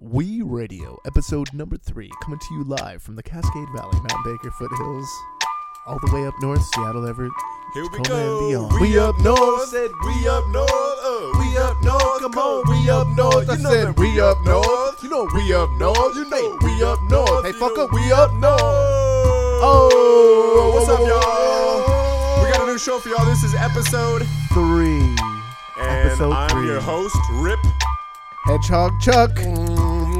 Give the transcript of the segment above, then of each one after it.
We Radio, episode number three, coming to you live from the Cascade Valley, Mount Baker foothills, all the way up north, Seattle, Everett, Here we Tacoma, and beyond. We up north. Said we up north. Uh, we up north. Come on, we up north. I You know said that we up north. You know we up north. You know we up north. Hey, You fuck know up. We up north. Oh, what's up, whoa, whoa, y'all? We got a new show for y'all. This is episode, Three. and Episode I'm three. your host, Rip. Hedgehog Chuck.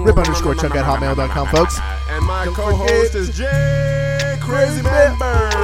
Rip underscore Chuck at hotmail.com, folks. And my Don't co-host is Jay Crazy Members.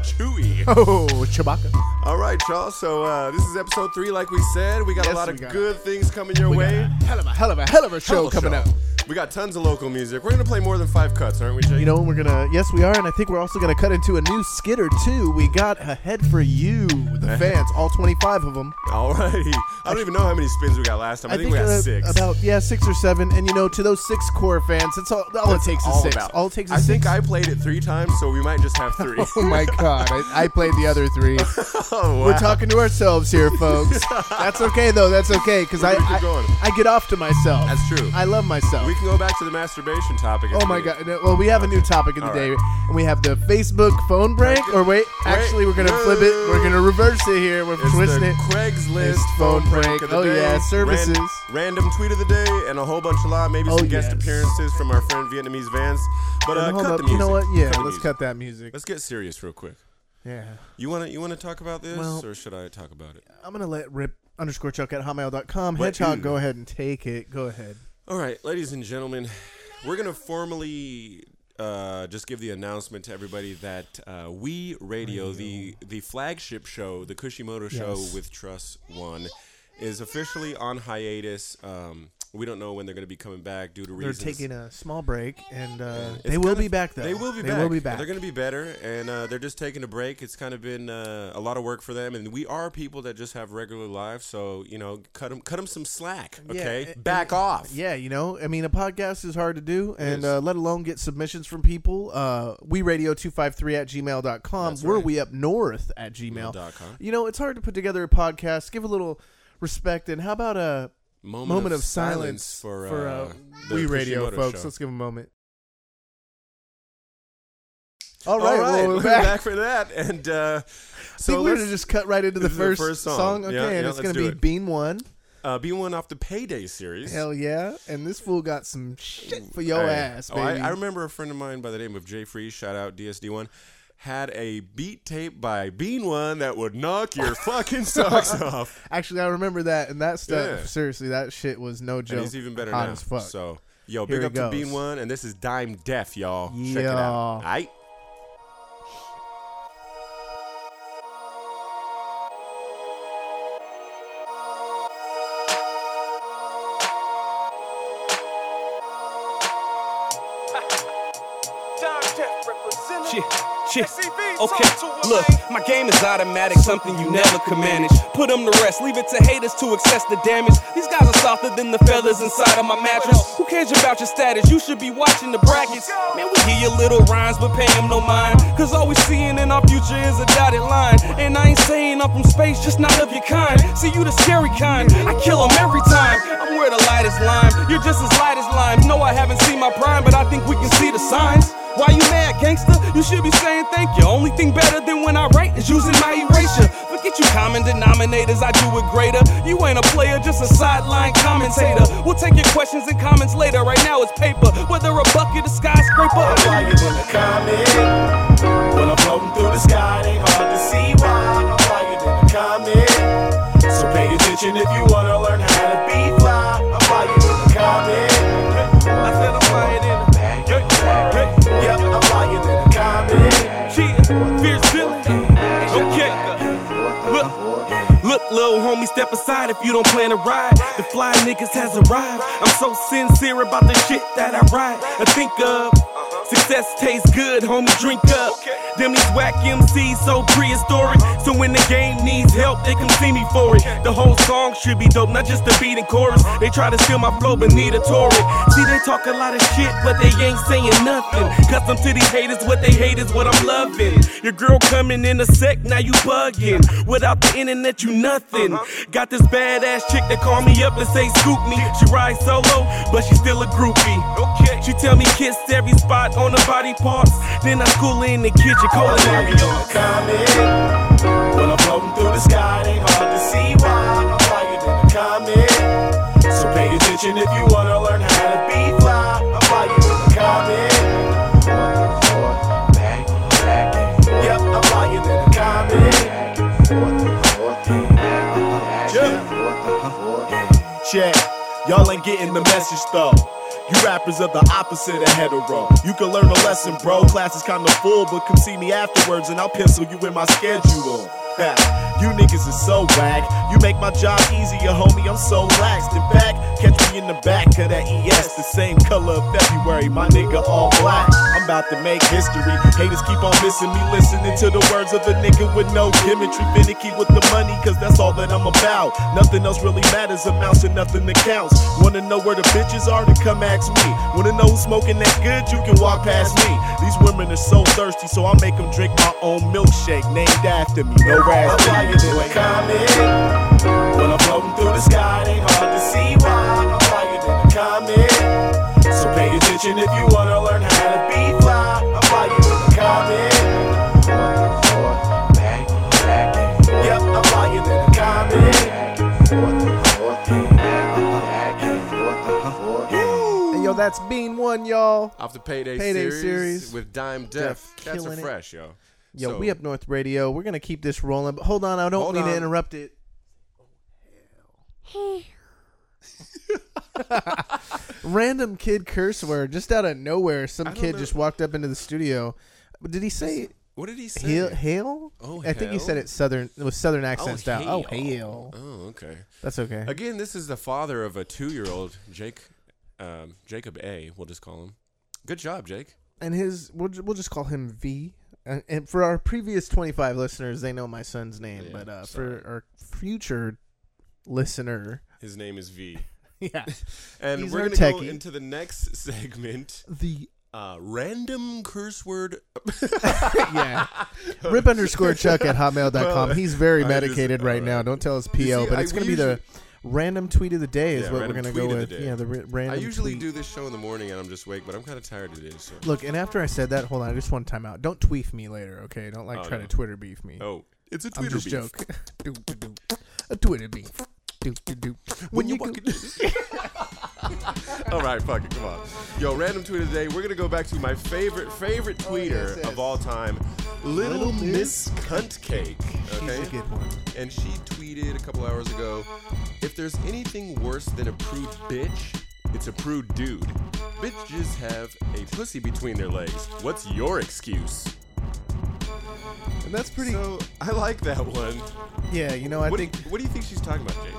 Chewy. Oh, Chewbacca. All right, y'all. So uh, this is episode three, like we said. We got Yes, a lot of got- good things coming your We way. hell of a hell of a hell of a show Hell of a coming up. We got tons of local music. We're gonna play more than five cuts, aren't we, Jay? You know, we're gonna yes, we are, and I think we're also gonna cut into a new skit or two. We got ahead for you, the fans, all twenty-five of them. Alrighty. I don't even know how many spins we got last time. I, think, we got uh, six. about yeah, six or seven. And you know, to those six core fans, that's all all it takes is six. about. All it takes is I six. think I played it three times, so we might just have three. Oh my god, I, I played the other three. oh, We're talking to ourselves here, folks. That's okay though. That's okay because I We're gonna keep I. I get off to myself. That's true. I love myself. We can go back to the masturbation topic. Oh my god! no, Well, we have a new topic of the All day, right. and we have the Facebook phone break. Or wait, actually, we're gonna flip it. We're gonna reverse it here. We're It's twisting it. Craigslist It's phone prank of the Oh, day. yeah, services. Ran- random tweet of the day and a whole bunch of lot. Maybe Oh, some guest yes. appearances from our friend Vietnamese Vance. But uh, cut up. the music. You know what? Yeah, Cut let's cut that music. Let's get serious real quick. Yeah, You wanna you wanna talk about this, Well- or should I talk about it? I'm gonna let rip underscore chuck at hotmail.com. Hedgehog, go ahead and take it. Go ahead. All right, ladies and gentlemen, we're gonna formally uh, just give the announcement to everybody that uh, we Radio, the the flagship show, the Kushimoto show Yes. with Trust One, is officially on hiatus. Um, we don't know when they're going to be coming back due to They're reasons. taking a small break, and uh, it's they will kind be back though. They will be they back. will be back. They're going to be better, and uh, they're just taking a break. It's kind of been uh, a lot of work for them, and we are people that just have regular lives. So you know, cut them, cut them some slack. Yeah, Okay, and- back and- off. Yeah, you know, I mean, a podcast is hard to do, and is. uh, let alone get submissions from people. Uh, we radio 253 at gmail.com. That's We're right. we up north at gmail. Dot com. You know, it's hard to put together a podcast. Give a little respect, and how about a Moment, moment, of, of silence, for, for uh, uh, we radio Kushimoto folks? show. Let's give a moment. All All right, right, well, we're we're back. back. for that, and uh, So so we're gonna just cut right into the this is the first, first song. song. Okay, Yeah, and yeah, it's gonna be it. Bean One. uh, be one off the Payday series. Hell yeah! And this fool got some shit for your Hey, ass, oh. I, I remember a friend of mine by the name of Jay Free, shout out DSD1, had a beat tape by Bean One that would knock your fucking socks off. Actually, I remember that, and that stuff. Yeah. Seriously, that shit was no joke. And he's even better Hot now. as fuck. So, yo, Here big up to. Bean One, and this is Dime Def, y'all. Check it out. All right. Shit. Okay, look, my game is automatic, something you never can manage. Put them to rest, leave it to haters to access the damage. These guys are softer than the feathers inside of my mattress. Who cares about your status? You should be watching the brackets. Man, we hear your little rhymes, but pay them no mind. Cause all we seeing in our future is a dotted line. And I ain't saying I'm from space, just not of your kind. See, you the scary kind. I kill them every time. I'm where the light is lime. You're just as light as lime. No, I haven't seen my prime, but I think we can see the signs. Why you mad, gangster? You should be saying thank you. Only thing better than when I write is using my erasure. Forget you common denominators, I do it greater. You ain't a player, just a sideline commentator. We'll take your questions and comments later. Right now it's paper, whether a bucket or skyscraper. I'm Flying in a comet. When I'm floating through the sky, ain't hard to see why I'm flying in a comet. So pay attention if you wanna learn how to be fierce Billy. Okay. Look, look, little homie, step aside if you don't plan to ride. The fly niggas has arrived. I'm so sincere about the shit that I write. I think of. Success tastes good, homie, drink up. Them these whack MCs so prehistoric. So when the game needs help, they come see me for it. The whole song should be dope, not just the beat and chorus. They try to steal my flow, but need a torrent. See, they talk a lot of shit, but they ain't saying nothing. Custom to these haters, what they hate is what I'm loving. Your girl coming in a sec, now you bugging. Without the internet, you nothing. Got this badass chick that call me up and say scoop me. She rides solo, but she still a groupie. She tell me kiss every spot on her body parts. Then I school in the kitchen, culinary arts. comet. When I'm floating through the sky, it hard to see why I'm a comet. So pay attention if you wanna learn how to be fly. I'm a comet. Yep, I'm a comet. Y'all ain't getting the message though. You rappers are the opposite of hetero. You can learn a lesson, bro. Class is kinda full, but come see me afterwards and I'll pencil you in my schedule. You niggas is so whack. You make my job easier, homie. I'm so laxed. In fact, catch me in the back of that ES, the same color of February. My nigga all black. I'm about to make history. Haters keep on missing me, listening to the words of a nigga with no chemistry. Finicky with the money, cause that's all that I'm about. Nothing else really matters, amounts to nothing that counts. Wanna know where the bitches are? to come ask me. Wanna know who's smoking that good? You can walk past me. These women are so thirsty, so I make them drink my own milkshake named after me. No raspberry. I'm flyer than. When I'm floating through the sky, it ain't hard to see why. I'm flyer than a comet. So pay attention if you wanna learn how to be fly. I'm flyer than a comet. Yep, I'm flyer than a comet. And yo, that's Bean One, y'all. Off the Payday, Payday series, series. with Dime Def Def. That's a killing it. fresh, yo. Yo, So- we up North Radio. We're gonna keep this rolling, but hold on, I don't mean to interrupt it. Random kid curse word just out of nowhere. Some kid know. just walked up into the studio. Did he say What did he say? hail? Hail? Oh, I think he said it southern. It was southern accent Oh, style. Oh, hail. hail. Oh, okay. That's okay. Again, this is the father of a two-year-old, Jake, um, Jacob A. We'll just call him. Good job, Jake. and his we'll, we'll just call him V. And, and for our previous twenty five listeners, they know my son's name, Yeah, but uh, for our future listener, His name is V. yeah, And He's we're gonna go into the next segment. the Uh, random curse word. yeah, rip underscore chuck at hotmail.com. Well, He's very I just- medicated right now. Don't tell us PO, see, but it's gonna be the random tweet of the day is Yeah, what we're random gonna go tweet of with. the day. Yeah, the ra- random. I usually tweet. do this show in the morning, and I'm just awake, but I'm kind of tired today. So. Look, and after I said that, hold on, I just want time out. Don't tweet me later, okay? Don't like Oh, try no. to Twitter beef me. Oh, it's a I'm Twitter just beef. joking. do, do, do. A Twitter beef. Do, do, do. When you go- walk All right, fuck it, come on. Yo, random tweet of the day. We're gonna go back to my favorite, favorite oh, tweeter Oh, yes, yes. of all time, Little, Little Miss Cunt Cake. She's Okay, a good one. and she tweeted a couple hours ago, "If there's anything worse than a prude bitch, it's a prude dude. Bitches have a pussy between their legs. What's your excuse?" And that's pretty. So I like that one. yeah, you know, I what, think. do you, what do you think she's talking about, Jake?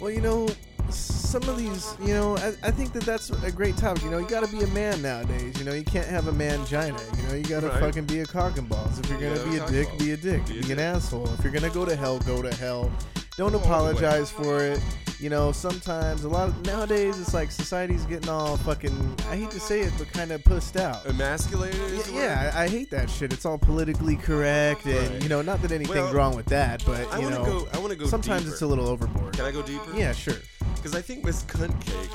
Well, you know, some of these, you know, I, I think that that's a great topic. You know, you got to be a man nowadays. You know, you can't have a mangina. You know, you got to Right. fucking be a cock and balls. If you're gonna gotta be a dick, be a dick. Be a Be, an asshole. If you're gonna go to hell, go to hell. Don't Go all the way. apologize for it. You know, sometimes a lot of nowadays it's like society's getting all fucking. I hate to say it, but kind of pussed out. Emasculated? Yeah, is the word? yeah, I, I hate that shit. It's all politically correct, and Right. you know, not that anything's Well, wrong with that, but I you to know, go. I want to go. sometimes deeper. it's a little overboard. Can I go deeper? Yeah, sure. Because I think Miss Cunt Cake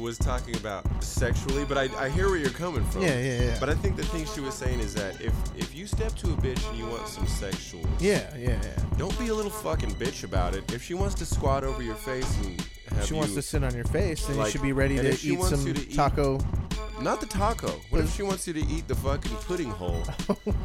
was talking about sexually, but I, I hear where you're coming from. Yeah, yeah, yeah. But I think the thing she was saying is that if if you step to a bitch and you want some sexual, Yeah, yeah, yeah. don't be a little fucking bitch about it. If she wants to squat over your face and have If she you, wast to sit on your face, then like- you should be ready to eat some to eat- taco. not the taco. What if she wants you to eat the fucking pudding hole?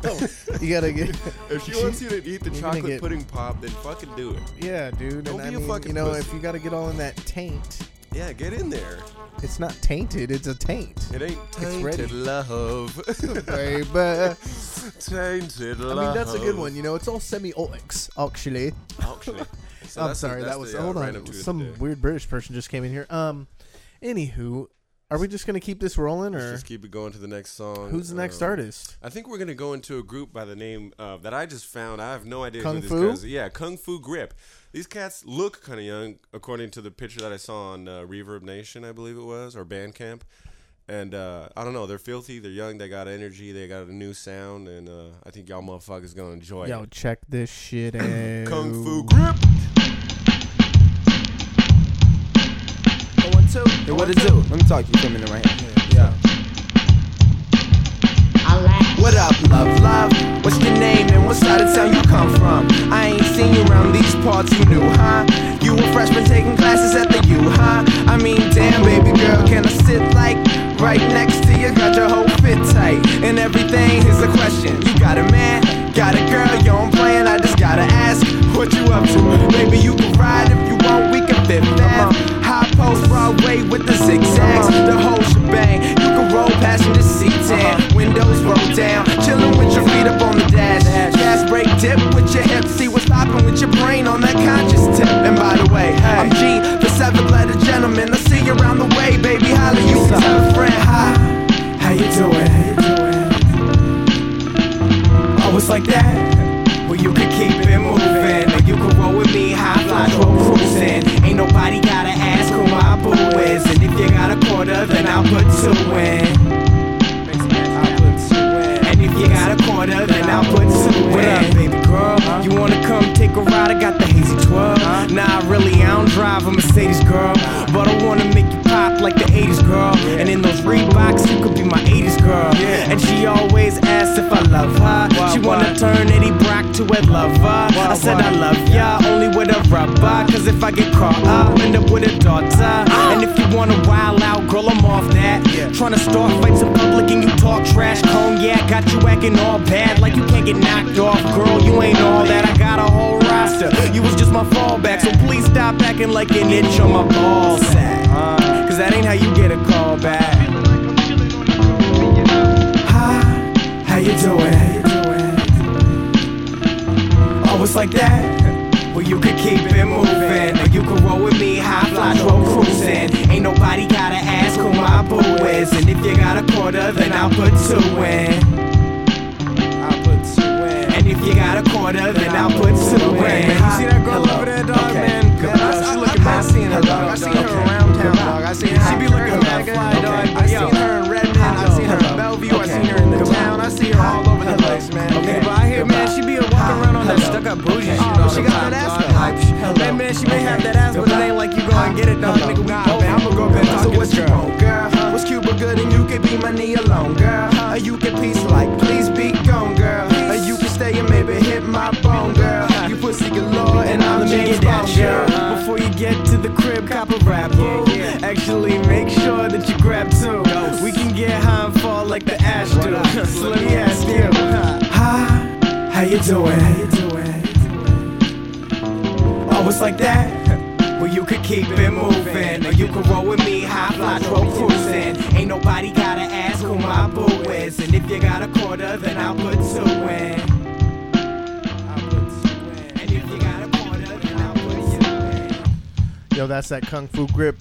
Oh, you gotta get. if she wants you to eat the chocolate get- pudding pop, then fucking do it. Yeah, dude. Don't and be I a mean, fucking you know, pussy. if you gotta get all in that taint, Yeah, get in there. It's not tainted. It's a taint. It ain't It's ready. tainted love. Baby. tainted I love. mean, that's a good one. You know, it's all semi-oix, actually. Actually. So I'm that's the- sorry, that's that was the, uh, hold on. random Some weird British person just came in here. Um, anywho, Are we just gonna keep this rolling, Let's or just keep it going to the next song. who's the next Um, artist? I think we're gonna go into a group by the name of that I just found. I have no idea Kung who these Fu? guys. Yeah, Kung Fu Grip. These cats look kind of young, according to the picture that I saw on uh, Reverb Nation, I believe it was, or Bandcamp. And uh, I don't know, they're filthy, they're young, they got energy, they got a new sound, and uh, I think y'all motherfuckers gonna enjoy it. Yo, it. check this shit out. Kung Fu Grip. Two. Hey, what it do? Let me talk to you for a minute right here. Yeah. What up, love, love? What's your name and what side of town you come from? I ain't seen you around these parts, you knew, huh? You a freshman taking classes at the U, huh? I mean, damn, baby girl, can I sit like right next to you? Got your whole fit tight and everything. Here's a question: You got a man? Got a girl? You I'm playing. I just gotta ask, what you up to? Maybe you can ride if you want. We can fit that. Post Broadway with the zigzags, the whole shebang. You can roll passenger seats and windows roll down. Chillin' with your feet up on the dash. Gas brake dip with your hips. See what's poppin' with your brain on that conscious tip. And by the way, I'm G, the seventh letter gentleman. I see you around the way, baby. Holla, you can tell a friend. Hi, how you doing? How you doing? It's like that. Well, you could keep it moving. Or you could roll with me, high fly, roll cruising. Ain't nobody gotta ask who my boo is. And if you got a quarter, then I'll put two in. I'll put two in. And if you got a quarter, then I'll put two in. What up, baby girl? You wanna come take a ride? I got the hazy 12. Nah, really, I don't drive a Mercedes, girl. But I wanna make you pop like the 80s, girl. And in those Reeboks, you could be my 80s, girl. And she always asks if I love her. She wanna turn Eddie Brock to a lover. I said I love ya, only with a rubber. Cause if I get caught up, end up with a daughter. Wanna wild out, girl, I'm off that. Tryna start fights in public and you talk trash. cone, yeah. got you acting all bad, like you can't get knocked off. Girl, you ain't all that. I got a whole roster. You was just my fallback, so please stop acting like an itch on my ball sack. Uh. Cause that ain't how you get a call back. Hi, how you doing? How you doing? Oh, it's like that. Well, you could keep it moving, or you could roll with me, high fly, roll cruising. Ain't nobody gotta ask who my boo is, and if you got a quarter, then I'll put two in. I'll put two in. And if you got a quarter, then I'll put two in. You see that girl over there, dog, man? Yeah, I, she looking mad. I seen her, dog. I seen her around town, dog. I seen her. She be looking mad fly, dog. I seen her around on that stuck up bougie. Oh, she got that ass though. Man, man, she may have that ass, but it ain't like you go and get it, dog. Nigga, we both. Man, I'ma go back so what you want, girl? What's Cuba good and you can be my knee alone, girl? Or you can peace like, please be gone, girl. Or you can stay and maybe hit my bone, girl. You pussy galore and I'm James Bond, girl. Before you get to the crib, cop a rap, boo. Actually, make sure that you grab two. We can get high and fall like the ash do. So let me ask you, hi, how you doing? How you doing? Oh, like that. Well, you could keep it moving, or you could roll with me, high fly, roll cruising. Ain't nobody gotta ask who my boo is, and if you got a quarter, then I'll put two in. I'll put two in. And if you got a quarter, then I'll put two in. Yo, that's that Kung Fu Grip,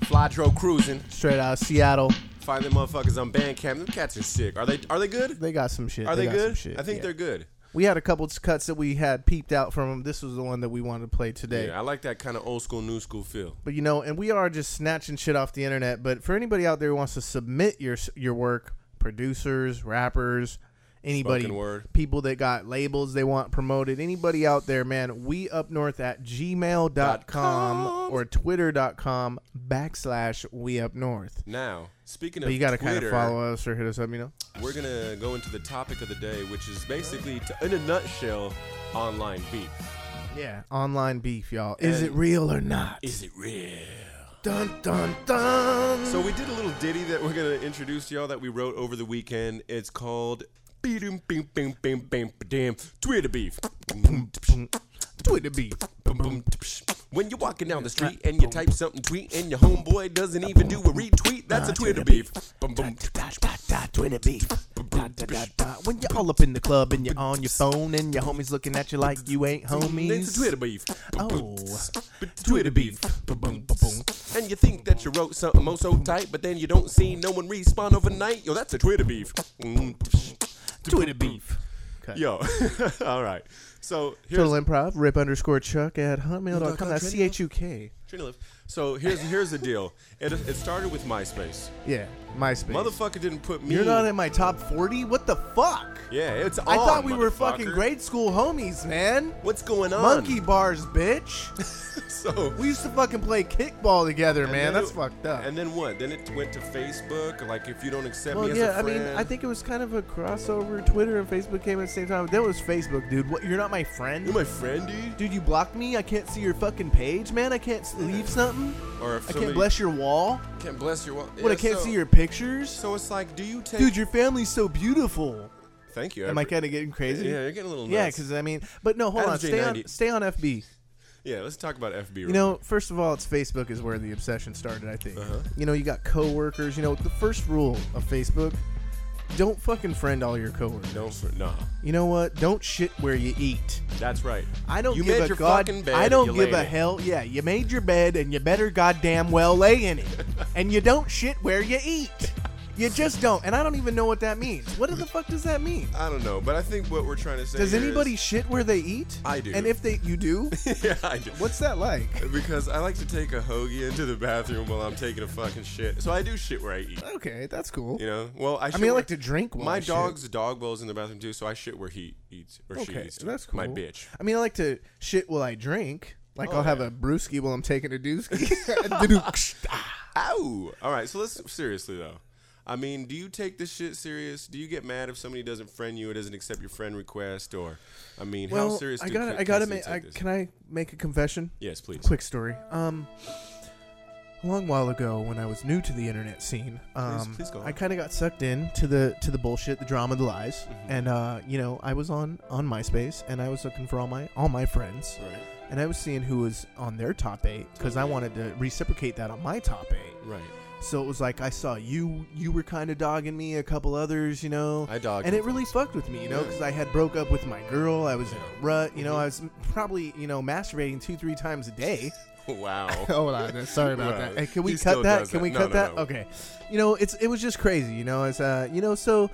Fladro cruising. straight out of Seattle. Find them motherfuckers on Bandcamp. Them cats are sick. Are they? Are they good? They got some shit. Are they, got some good? shit, I think yeah. they're good. We had a couple cuts that we had peeped out from them. This was the one that we wanted to play today. Yeah, I like that kind of old school, new school feel. But you know, and we are just snatching shit off the internet. But for anybody out there who wants to submit your your work, producers, rappers, anybody, people that got labels they want promoted, anybody out there, man, we up north at gmail.com com. or twitter.com backslash we up north. Now, speaking of But you got to kind of follow us or hit us up, you know? We're gonna go into the topic of the day, which is basically, to, in a nutshell, online beef. Yeah. Online beef, y'all. Is And- it real or not? Is it real? Dun, dun, dun. So we did a little ditty that we're gonna introduce to y'all that we wrote over the weekend. It's called "Beedum Bing Bing Bing Bing Damn Twitter Beef." Twitter beef. Boom, boom, tpsh. When you're walking down the street and you type something tweet and your homeboy doesn't even do a retweet, that's a Twitter beef. Twitter beef. When you're all up in the club and you're on your phone and your homies looking at you like you ain't homies. It's a Twitter beef. Oh, Twitter beef. And you think that you wrote something oh so tight, but then you don't see no one respawn overnight? Yo, that's a Twitter beef. Twitter beef. Yo, all right. So here's Total improv, rip underscore chuck at hotmail.com. That's C H U K. Trinity Lift. So here's here's the deal. It, it started with MySpace. Yeah, MySpace. Motherfucker didn't put me. You're not in my top 40? What the fuck? Yeah, it's. I thought we were fucking grade school homies, man. What's going on? Monkey bars, bitch. So we used to fucking play kickball together, man. That's it- fucked up. And then what? Then it went to Facebook. Like if you don't accept well, me as yeah, I mean, I think it was kind of a crossover. Twitter and Facebook came at the same time. That was Facebook, dude. What? You're not my friend? you're my friend, dude. Dude, you blocked me. I can't see your fucking page, man. I can't leave something. Or if I can't bless your wall. can't bless your. wa- What? I can't so- see your pictures. So it's like, do you take? Dude, your family's so beautiful. thank you. Am I kind of getting crazy? Yeah, you're getting a little. Yeah, because I mean, but no, hold on. Stay on, J90. stay on FB. yeah. Let's talk about FB. You know, first of all, it's Facebook is where the obsession started. I think. Uh-huh. You know, you got coworkers. You know, the first rule of Facebook: don't fucking friend all your coworkers. no, for, no. You know what? Don't shit where you eat. That's right. I don't You give made a your god. fucking bed I don't give laid a it. hell. Yeah, you made your bed and you better goddamn well lay in it. and you don't shit where you eat. You just don't. And I don't even know what that means. What the fuck does that mean? I don't know, but I think what we're trying to say. Does here anybody is- shit where they eat? I do. And if they, you do, yeah, I do. what's that like? Because I like to take a hoagie into the bathroom while I'm taking a fucking shit. So I do shit where I eat. Okay, that's cool. You know, well, I. I Shit mean, I where- like to drink while My I shit. dog's dog bowl's in the bathroom too, so I shit where he eats or she Okay, eats. too. that's cool. My bitch. I mean, I like to shit while I drink. Like Oh, I'll have a brewski while I'm taking a dooski. Ah. Ow! All right, so let's seriously though. I mean, do you take this shit serious? Do you get mad if somebody doesn't friend you or doesn't accept your friend request? Or, I mean, how serious? I Ca- I gotta make. take I, can I make a confession? Yes, please. Quick story. Um, a long while ago, when I was new to the internet scene, um, please go. I kind of got sucked in to the to the bullshit, the drama, the lies, Mm-hmm. and uh, you know, I was on on MySpace, and I was looking for all my all my friends, Right, and I was seeing who was on their top eight because I wanted to reciprocate that on my top eight. right. So it was like I saw you, you were kind of dogging me, a couple others, you know. I dogged. and it really fucked with me, you know, because I had broke up with my girl. I was in a rut, you know. I was probably, you know, masturbating two, three times a day. wow. Hold on, sorry about that. Hey, can we He cut that? Can we No, cut no, that? no. Okay. You know, it's it was just crazy, you know. As uh, you know, so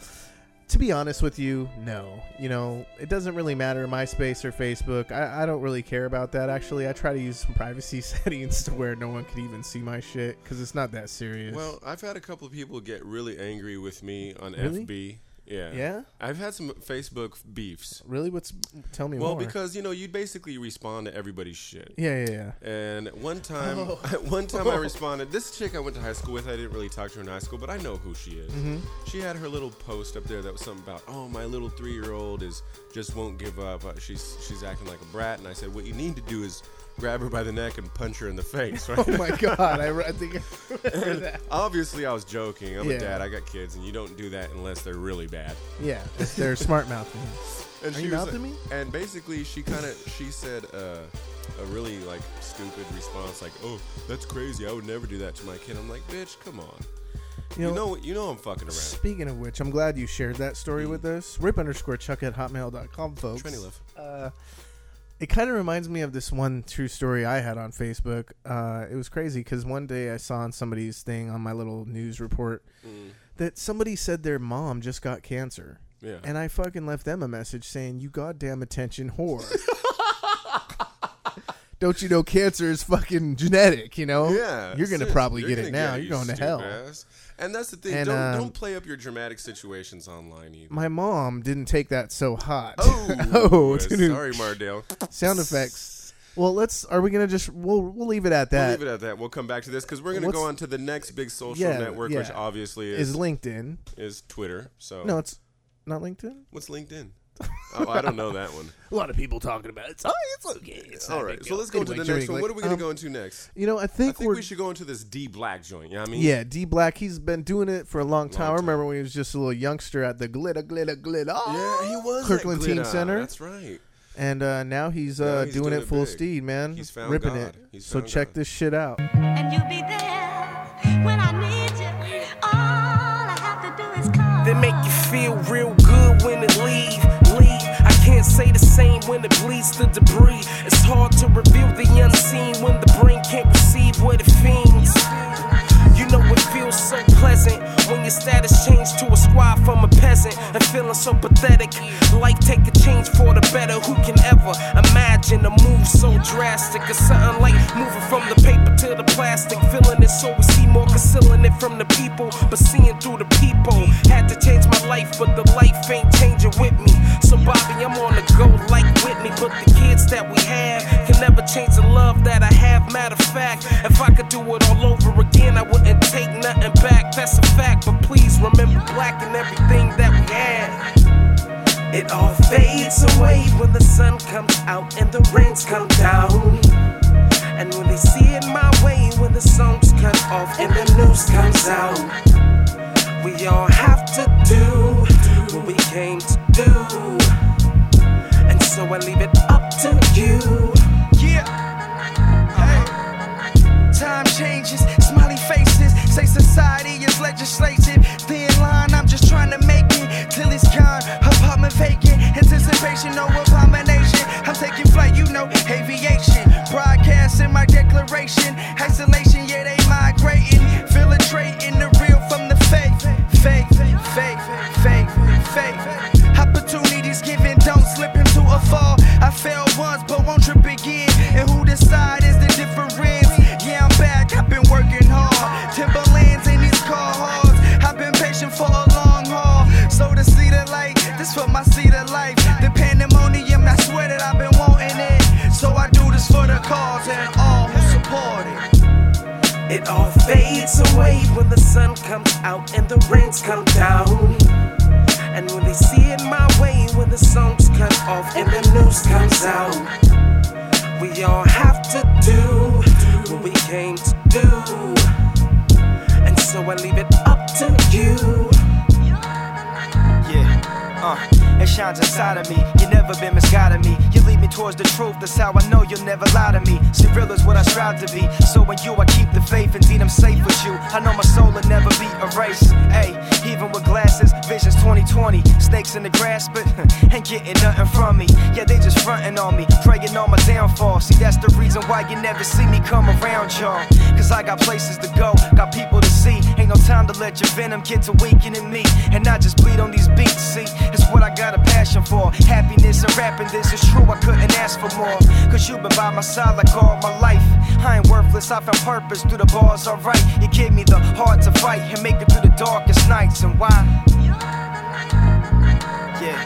to be honest with you, no, you know, it doesn't really matter MySpace or Facebook. I, I don't really care about that. Actually, I try to use some privacy settings to where no one can even see my shit because it's not that serious. Well, I've had a couple of people get really angry with me on Really? FB. Yeah. Yeah? I've had some Facebook beefs. really, what's tell me Well, more? because you know you basically respond to everybody's shit. yeah, yeah, yeah. And one time, Oh. one time I responded. This chick I went to high school with, I didn't really talk to her in high school, but I know who she is. Mm-hmm. She had her little post up there that was something about, oh, my little three-year-old is just won't give up. Uh, She's she's acting like a brat, and I said, what you need to do is grab her by the neck and punch her in the face, right? Oh my god, I, re- I think I that. Obviously, I was joking. I'm Yeah. a dad. I got kids, and you don't do that unless they're really bad. Yeah, they're smart mouthing. And Are she you was mouthing like- me? And basically, she kind of she said uh, a really like stupid response, like, "Oh, that's crazy. I would never do that to my kid." I'm like, "Bitch, come on. You You know, know, you know, I'm fucking around." Speaking of which, I'm glad you shared that story with us. Rip underscore chuck at hotmail.com, folks. Trini Liv. Uh, it kind of reminds me of this one true story I had on Facebook. Uh, it was crazy because one day I saw on somebody's thing on my little news report Mm. that somebody said their mom just got cancer. Yeah. And I fucking left them a message saying, "You goddamn attention whore." Don't you know cancer is fucking genetic? You know. yeah, You're gonna probably you're get gonna it now. You're you going to hell. ass. And that's the thing. And, don't um, don't play up your dramatic situations online either. My mom didn't take that so hot. Oh, oh, sorry, Mardale. Sound effects. Well, let's. Are we gonna just? We'll we'll leave it at We'll that. leave it at that. We'll come back to this because we're gonna What's- go on to the next big social Yeah, network, which obviously is Is LinkedIn? is Twitter. So No, it's not LinkedIn. what's LinkedIn? Oh, I don't know that one. A lot of people talking about it. Oh, it's okay. It's All not a right, big so let's go to Anyway, the next one. Glick. What are we going Um, to go into next? You know, I I think, think we're. we should go into this D Black joint. You know what I mean? yeah, D Black. He's been doing it for a long time. I remember when he was just a little youngster at the Glitter, Glitter, Glitter. Yeah, he was Kirkland at Teen Glitter. Center. That's right. And uh, now he's, Now uh, he's doing, doing it it full big. steed, man. He's found ripping God. it. He's so found check this shit out. same when it bleeds to debris. It's hard to reveal the unseen when the brain can't receive what it feels. You know it feels so pleasant when pathetic. Life take a change for the better. Who can ever imagine a move so drastic? Or something like moving from the paper to the plastic. Feeling it so we see more, concealing it from the people, but seeing through the people. Had to change my life, but the life ain't changing with me. So, Bobby, I'm on the go like Whitney. But the kids that we have can never change the love that I have. Matter of fact, if I could do it all over again, I wouldn't take nothing back. That's a fact, but please remember black and everything that we had. It all fades away when the sun comes out and the rains come down. And when they see it my way, when the songs cut off and the news comes out, we all have to do what we came to do. And so I leave it up to you. Yeah. Hey. Time changes, legislative. Thin line, I'm just trying to make it till it's gone. Apartment vacant, anticipation, no abomination. I'm taking flight, you know, aviation. Broadcasting my declaration. Isolation, yeah, they migrating. Filtrating the real from the fake. Fake, fake, fake, fake. Opportunities given, don't slip into a fall. I failed once, but won't trip again. Light, this for my seat of life. The pandemonium, I swear that I've been wanting it. So I do this for the cause and all who support it. It all fades away when the sun comes out and the rains come down. And when they see it my way, when the songs cut off and the news comes out, we all have to do what we came to do. And so I leave it up to you. Uh, it shines inside of me. You never been misguided me. You lead me towards the truth. That's how I know you'll never lie to me. See, is what I strive to be. So when you, I keep the faith. Indeed, I'm safe with you. I know my soul will never be erased. Hey, even with glasses, visions 2020. Snakes in the grass, but ain't getting nothing from me. Yeah, they just fronting on me, praying on my downfall. See, that's the reason why you never see me come around, y'all. Cause I got places to go, got people to see. Ain't no time to let your venom get to weakening me. And I just bleed on these beats, see? It's what I got a passion for. Happiness and rapping this is true, I couldn't ask for more. Cause you've been by my side like all my life. I ain't worthless, I found purpose through the bars, alright. You gave me the heart to fight and make it through the darkest nights. And why? Yeah.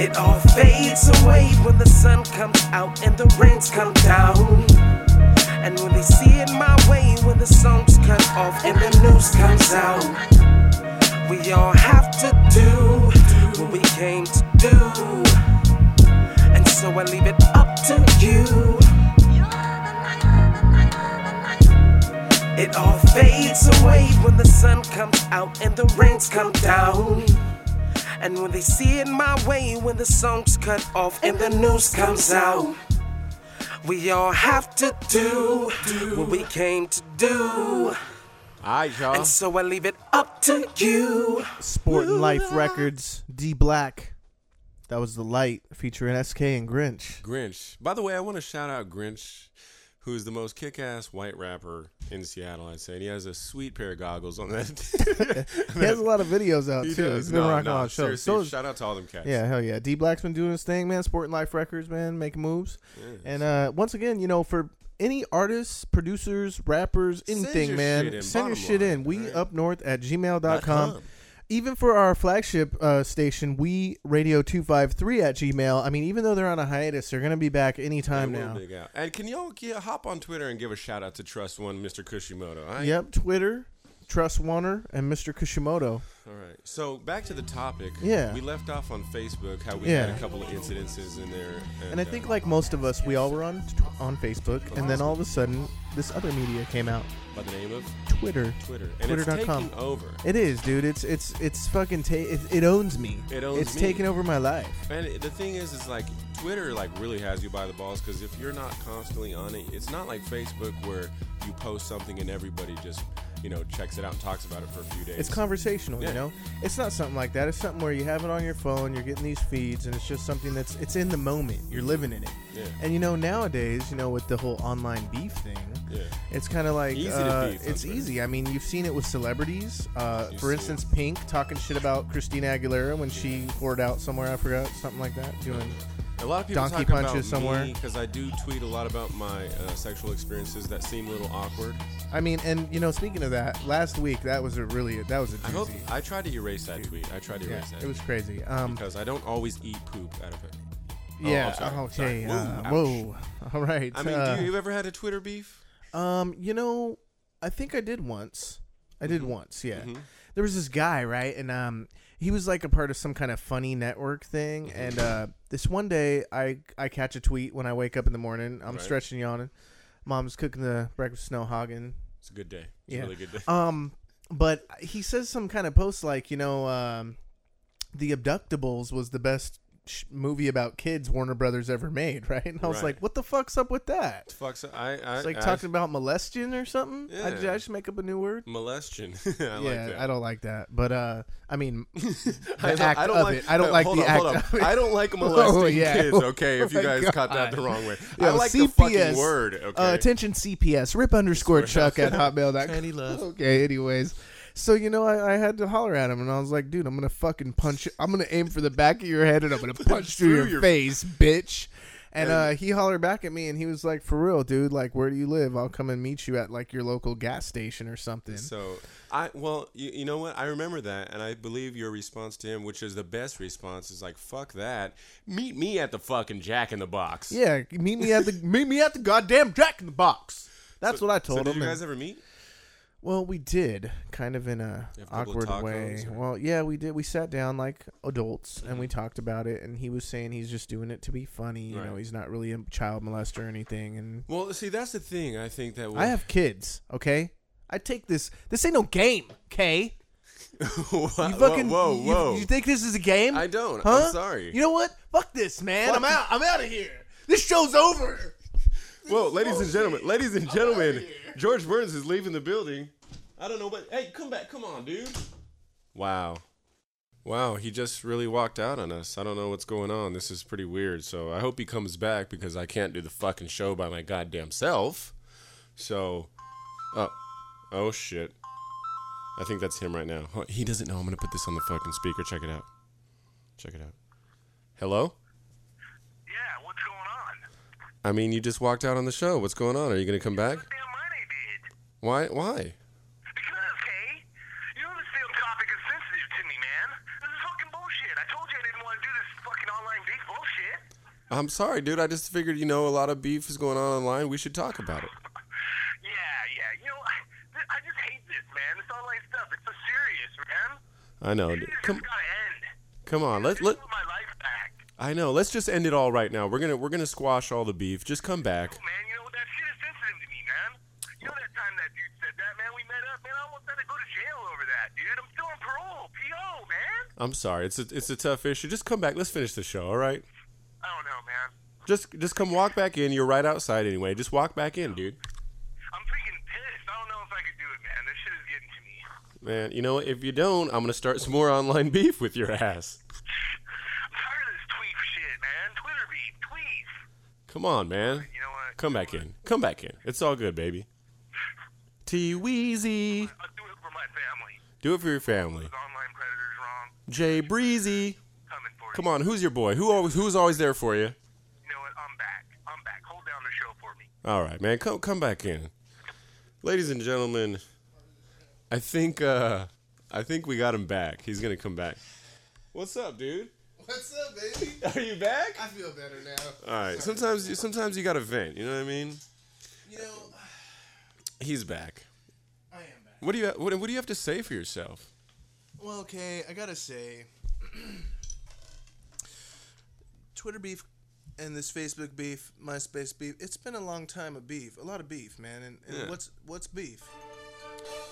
It all fades away when the sun comes out and the rains come down. And when they see it my way, when the songs cut off and the news comes out, we all have to do what we came to do. And so I leave it up to you. It all fades away when the sun comes out and the rains come down. And when they see it my way, when the songs cut off and the news comes out, we all have to do what we came to do. Alright, y'all. And so I leave it up to you. Sport and Life Records, D Black. That was the light featuring SK and Grinch. Grinch. By the way, I want to shout out Grinch, who's the most kick-ass white rapper in Seattle. I'd say, and he has a sweet pair of goggles on that. He has a lot of videos out He too. does. He's been No, rocking no, on shows. So shout out to all them cats. yeah, hell yeah. D Black's been doing his thing, man. Sport and Life Records, man, making moves. And uh, once again, you know, for any artists, producers, rappers, Send anything, your man, shit in, send your shit in. We up north at gmail.com. Even for our flagship uh, station, we radio two five three at Gmail. I mean, even though they're on a hiatus, they're gonna be back anytime now. out. And can y'all yeah, hop on Twitter and give a shout out to Trust One, Mr. Kushimoto? right? Yep, Twitter, Trust Warner, and Mr. Kushimoto. All right. So back to the topic. Yeah. We left off on Facebook how we Yeah. had a couple of incidences in there. And, And I think, uh, like most of us, we all were on on Facebook, and then all of a sudden, this other media came out, by the name of Twitter. Twitter, and it's Twitter.com. taking over. It is, dude. It's it's it's fucking. Ta- it, it owns me. It owns It's me. taking over my life. And it- the thing is, is like Twitter, like really has you by the balls because if you're not constantly on it, it's not like Facebook where you post something and everybody just you know, checks it out and talks about it for a few days. It's conversational, Yeah. you know. It's not something like that. It's something where you have it on your phone, you're getting these feeds, and it's just something that's it's in the moment. You're living in it. Yeah. And you know, nowadays, you know, with the whole online beef thing, Yeah. it's kind of like Easy uh, beef it's Twitter. easy. I mean, you've seen it with celebrities. Uh, for instance, Pink talking shit about Christina Aguilera when she poured out somewhere. I forgot something like that. Doing A lot of people Donkey talk punches about somewhere. because I do tweet a lot about my uh, sexual experiences that seem a little awkward. I mean, and you know, speaking of that, last week that was a really that was a I hope. I tried to erase that tweet. I tried to yeah, erase that it was crazy. Um, because I don't always eat poop out of it. yeah. I'm sorry, okay. uh, Whoa, whoa. All right. I mean, uh, do you, you ever had a Twitter beef? Um, you know, I think I did once. I did Mm-hmm. once, yeah. There was this guy, right? And um he was like a part of some kind of funny network thing Mm-hmm. and uh this one day I I catch a tweet when I wake up in the morning. I'm Right. stretching yawning. Mom's cooking the breakfast snow hogging. It's a good day. It's Yeah. a really good day. Um but he says some kind of post like, you know, um The Abductables was the best sh- movie about kids Warner Brothers ever made, right? And I was Right. like, what the fuck's up with that? Fucks. I. I It's like I, talking about molestion or something. I, did Yeah. I just make up a new word? molestion. I yeah, like that. I don't like that. But uh, I mean, I don't, act I don't of like, it. I don't no, like hold the on, act hold on. of it. I don't like molesting Oh, yeah. kids. Okay, Oh if you my guys caught that God. the wrong way. Yo, I like CPS, the fucking word. Okay. Uh, attention CPS, rip underscore Chuck at hotmail.com. Petty love. Okay, anyways. So, you know, I, I had to holler at him and I was like, dude, I'm going to fucking punch you. I'm going to aim for the back of your head and I'm going to punch through your, your- face, bitch. And uh, he hollered back at me and he was like, for real, dude, like, where do you live? I'll come and meet you at like your local gas station or something. So I well, you, you know what? I remember that, and I believe your response to him, which is the best response, is like, "Fuck that! Meet me at the fucking Jack in the Box." yeah, meet me at the meet me at the goddamn Jack in the Box. That's what I told so did him. you and- guys ever meet? Well, we did, kind of in a You awkward way. or- Well, yeah, we did. We sat down like adults and we Mm-hmm. talked about it. And he was saying he's just doing it to be funny. You know, he's not really a child molester or anything. And Well, see, that's the thing. I think that we... I have kids. Okay, I take this. This ain't no game. Okay, you fucking whoa, you- whoa! You, think this is a game? I don't. Huh? I'm sorry. You know what? Fuck this, man. I'm out. I'm out of here. This show's over. Whoa, ladies and gentlemen, ladies and gentlemen, George Burns is leaving the building. I don't know, but hey, come back, come on, dude. Wow, wow, he just really walked out on us. I don't know what's going on. This is pretty weird. So I hope he comes back because I can't do the fucking show by my goddamn self. So, oh, oh shit. I think that's him right now. Huh, He doesn't know. I'm gonna put this on the fucking speaker. Check it out. Check it out. Hello. Yeah, what's going on? I mean, you just walked out on the show. What's going on? Are you gonna come back? Damn right I did. Why? Why? Because, Kay, you know this damn topic is sensitive to me, man. This is fucking bullshit. I told you I didn't want to do this fucking online beef bullshit. I'm sorry, dude. I just figured, you know, a lot of beef is going on online. We should talk about it. Yeah, yeah. You know, I, I just hate this, man. This online stuff. It's so serious, man. I know. This Come, gotta end. come on. Let Just let. want my life back. I know. Let's just end it all right now. We're gonna we're gonna squash all the beef. Just come back. Oh, man, you know, that shit is sensitive to me, man. You know that time that dude said that, man? We met up, man. I almost had to go to jail over that, dude. I'm still on parole. PO, man. I'm sorry. It's a it's a tough issue. Just come back. Let's finish the show. All right. I don't know, man. Just just come walk back in. You're right outside anyway. Just walk back in, dude. I'm freaking pissed. I don't know if I could do it, man. This shit is getting to me. Man, you know what? If you don't, I'm gonna start some more online beef with your ass. I'm tired of this tweet shit, man. Twitter beef, tweet. Come on, man. You know what? Come back in. Come back in. It's all good, baby. T Weezy. I'll do it for my family. Do it for your family. Online predators wrong. Jay Breezy. Coming for Come you. on, who's your boy? Who always who's always there for you? You know what? I'm back. I'm back. Hold down the show for me. All right, man. Come come back in. Ladies and gentlemen, I think uh I think we got him back. He's going to come back. What's up, dude? What's up, baby? Are you back? I feel better now. All right. Sometimes you sometimes you got to vent, you know what I mean? You know, He's back. I am back. What do you what, what do you have to say for yourself? Well, okay, I gotta say, Twitter beef and this Facebook beef, MySpace beef. It's been a long time of beef, a lot of beef, man. And, and Yeah. what's what's beef?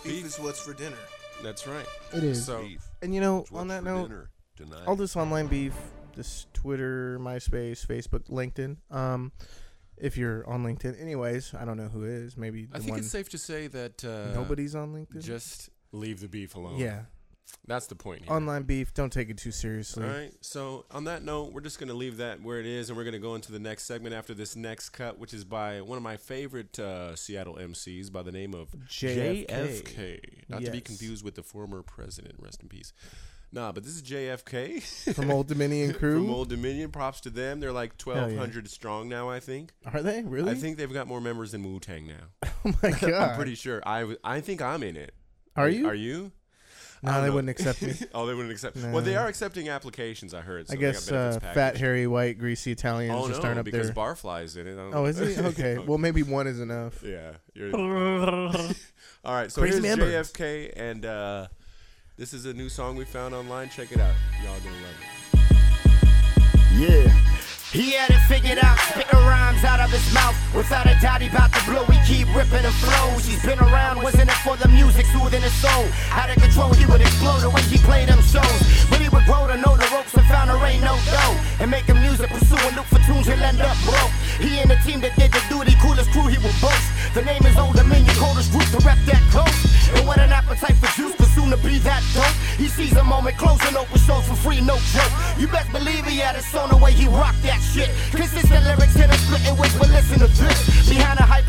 Beef, Beef. is what's for dinner. That's right. It is. So beef. And you know, on that note, all this online beef, this Twitter, MySpace, Facebook, LinkedIn. Um, if you're on LinkedIn. Anyways, I don't know who is. Maybe the I think one it's safe to say that uh, nobody's on LinkedIn. Just leave the beef alone. yeah, that's the point. Here. online beef. Don't take it too seriously. All right. So on that note, we're just gonna leave that where it is, and we're gonna go into the next segment after this next cut, which is by one of my favorite uh, Seattle MCs by the name of JFK. JFK. Not to be confused with the former president. Rest in peace. Nah, but this is JFK From Old Dominion Crew. from Old Dominion. Props to them. They're like yeah. 1,200 strong now. I think. Are they really? I think they've got more members than Wu Tang now. Oh my god. I'm pretty sure. I w- I think I'm in it. Are you? Are you? No, they know. wouldn't accept me. oh, they wouldn't accept. Well, they are accepting applications. I heard. So I guess uh, fat, hairy, white, greasy Italian Oh is no, starting up because there. Barfly's in it. Oh, is he? Okay. well, maybe one is enough. yeah. All right. So Crazy here's burns. JFK, and uh, this is a new song we found online. Check it out. Y'all gonna love it. Yeah. He had it figured out, spitting rhymes out of his mouth. Without a doubt, he bout to blow. We keep ripping the flows. He's been around, wasn't it for the music, soothing his soul? Out of control, he would explode the way he played them shows. But grow to know the ropes and found there ain't no dough. And making music, pursuing look for tunes, he'll end up broke. He and the team that did the duty, coolest crew he will boast. The name is Old Dominion, coldest group to rep that coast. And what an appetite for juice, but soon to be that dope. He sees a moment closing open shows for free, no joke. You best believe he had a on the way he rocked that shit. Consistent lyrics in a splitting ways, but listen to this. Behind the hype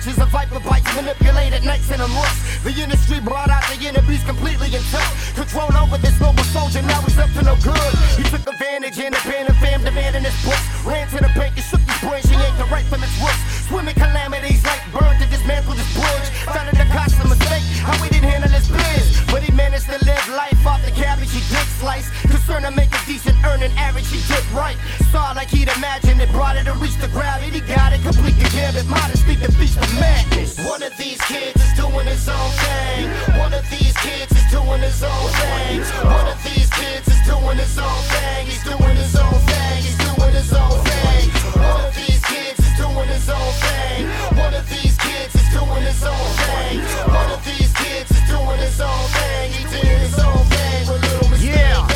Leeches of viper bites, manipulated nights in them rooks. The industry brought out the inner beast completely in. Control over this noble soldier, now he's up to no good. He took advantage the and fam demanding his books. Ran to the bank and shook his brain, she ain't the right from its roots. Swimming calamities like burn to dismantle this bridge. Found it a costly mistake, how we didn't handle this biz. But he managed to live life off the cabbage he did slice. Concerned to make a decent earning average, he did right. Saw like he'd imagined it, brought it to reach the gravity. Got it, complete the gambit, modesty defeats the madness. One of these kids is doing his own thing. One of these kids is doing his own thing. One of these kids is doing his own thing. He's doing his own thing. He's doing his own thing. One of these kids is doing his own thing. One of these kids is doing his own thing. One of these kids is doing his own thing. He did his own thing with little mistake. Yeah,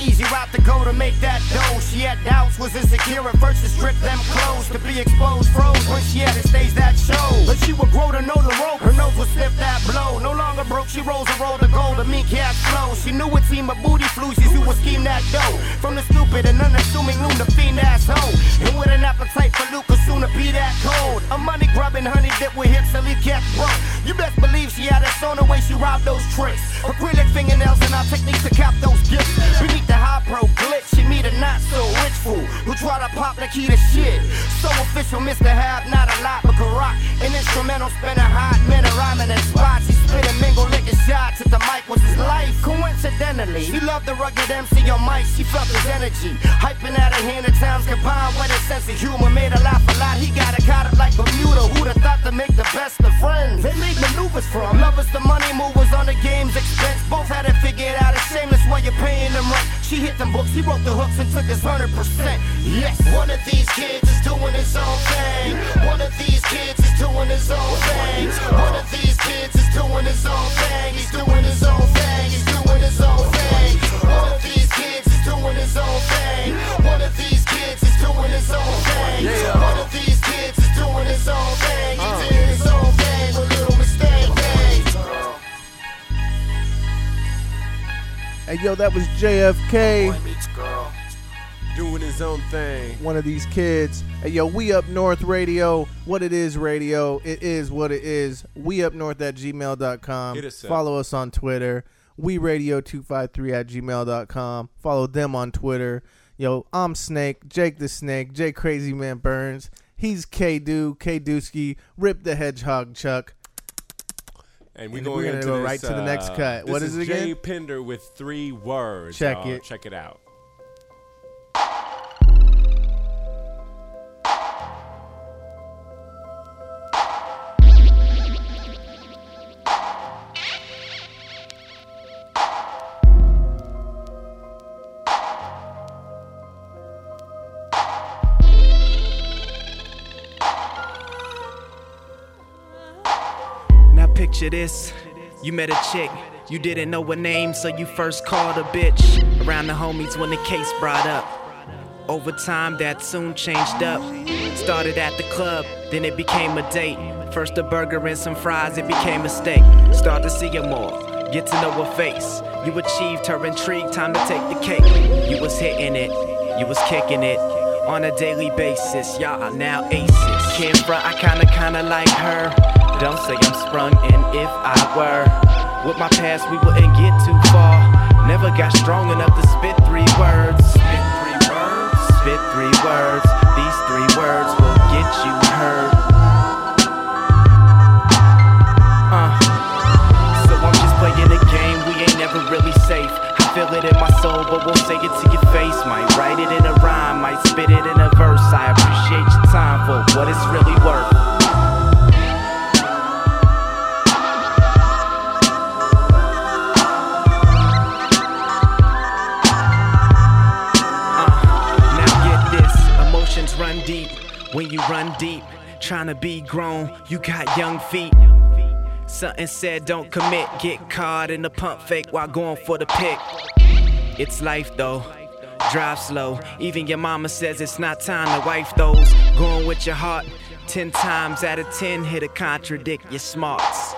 easy route to go to make that dough. She had doubts, was insecure at first to strip them clothes. To be exposed, froze when she had to stage that show. But she would grow to know the rope, her nose would sniff that blow. No longer broke, she rolls a roll to gold, a mean cat flow. She knew a team of booty floozies who would scheme that dough. From the stupid and unassuming loon to fiend asshole. And with an appetite for loot, could sooner be that cold. A money grubbing honey dip with hips till he kept broke. You best believe she had us on the way she robbed those tricks. Acrylic fingernails and our techniques to cap those gifts. Beneath the high pro glitch, she meet a not so rich fool who try to pop the key to shit. So official, Mr. Have not a lot, but can rock. An instrumental spinning hot, men are rhyming in spots. He spit and mingle, licking shots. At the mic was his life. Coincidentally, she loved the rugged MC on mic. She felt his energy. Hyping out of hand at times combined with a sense of humor. Made her laugh a lot. He got it caught up like Bermuda. Who'd have thought to make the best of friends? They made maneuvers from lovers the money movers on the game's expense. Both had it figured out. It's shameless while you're paying them rent. She hit them books, he wrote the hooks and took his hundred percent. Yes, one of these kids is doing his own thing. One of these kids is doing his own thing. One of these kids is doing his own thing. He's doing his own thing. He's doing his own thing. One of these kids is doing his own thing. One of these kids is doing his own thing. One of these kids is doing his own thing. Hey, yo, that was JFK. Doing his own thing. one of these kids. Hey, yo, we up north radio. What it is radio. It is what it is. We up north at gmail.com. Hit us up. Follow us on Twitter. We radio 253 at gmail.com. Follow them on Twitter. Yo, I'm Snake, Jake the Snake, Jake Crazy Man Burns. He's K Do, K Dusky, Rip the Hedgehog Chuck. And we're going into go this, right to the next uh, cut. What is it again? Jay? Pinder with three words. Check y'all. it. Check it out. Picture this. You met a chick, you didn't know her name, so you first called a bitch. Around the homies when the case brought up. Over time, that soon changed up. Started at the club, then it became a date. First a burger and some fries, it became a steak. Start to see her more, get to know her face. You achieved her intrigue, time to take the cake. You was hitting it, you was kicking it. On a daily basis, y'all are now aces. Kim front, I kinda kinda like her. Don't say I'm sprung in if I were. With my past, we wouldn't get too far. Never got strong enough to spit three words. Spit three words. Spit three words. These three words will get you heard. Uh. So I'm just playing a game, we ain't never really safe. I feel it in my soul, but won't say it to your face. Might write it in a rhyme, might spit it in a verse. I appreciate your time for what it's really worth. Deep. When you run deep, trying to be grown, you got young feet. Something said don't commit, get caught in the pump fake while going for the pick. It's life though. Drive slow. Even your mama says it's not time to wife those. Going with your heart. Ten times out of ten, hit a contradict your smarts.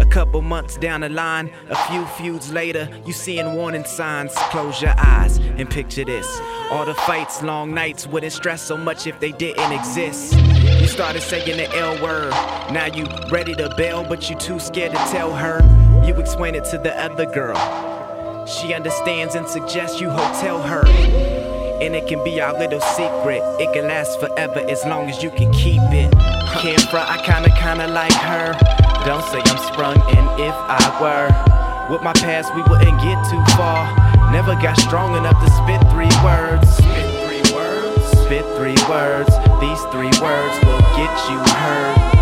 A couple months down the line, a few feuds later, you seeing warning signs. Close your eyes and picture this. All the fights, long nights wouldn't stress so much if they didn't exist. You started saying the L word. Now you ready to bail, but you too scared to tell her. You explain it to the other girl. She understands and suggests you hotel her. And it can be our little secret. It can last forever as long as you can keep it. Can't I kinda kinda like her. Don't say I'm sprung and if I were. With my past, we wouldn't get too far. Never got strong enough to spit three words. Spit three words. Spit three words. These three words will get you heard.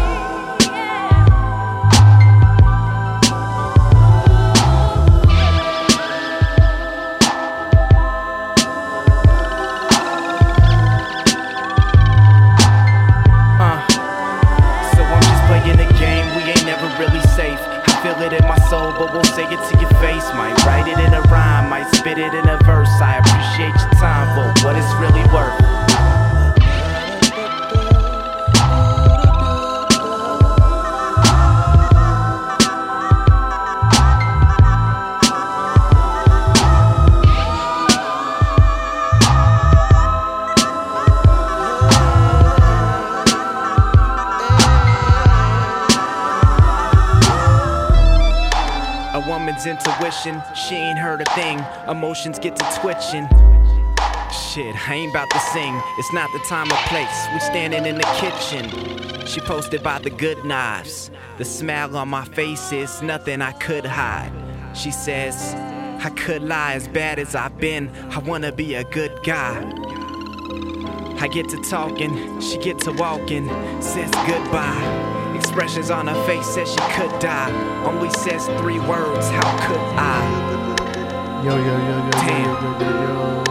Intuition, she ain't heard a thing. Emotions get to twitching. Shit, I ain't about to sing. It's not the time or place. We standing in the kitchen. She posted by the good knives. The smile on my face is nothing I could hide. She says, I could lie as bad as I've been. I wanna be a good guy. I get to talking, she get to walking, says goodbye. Expressions on her face says she could die. Only says three words, how could I? Yo, yo, yo, yo, yo, Damn. yo, yo, yo,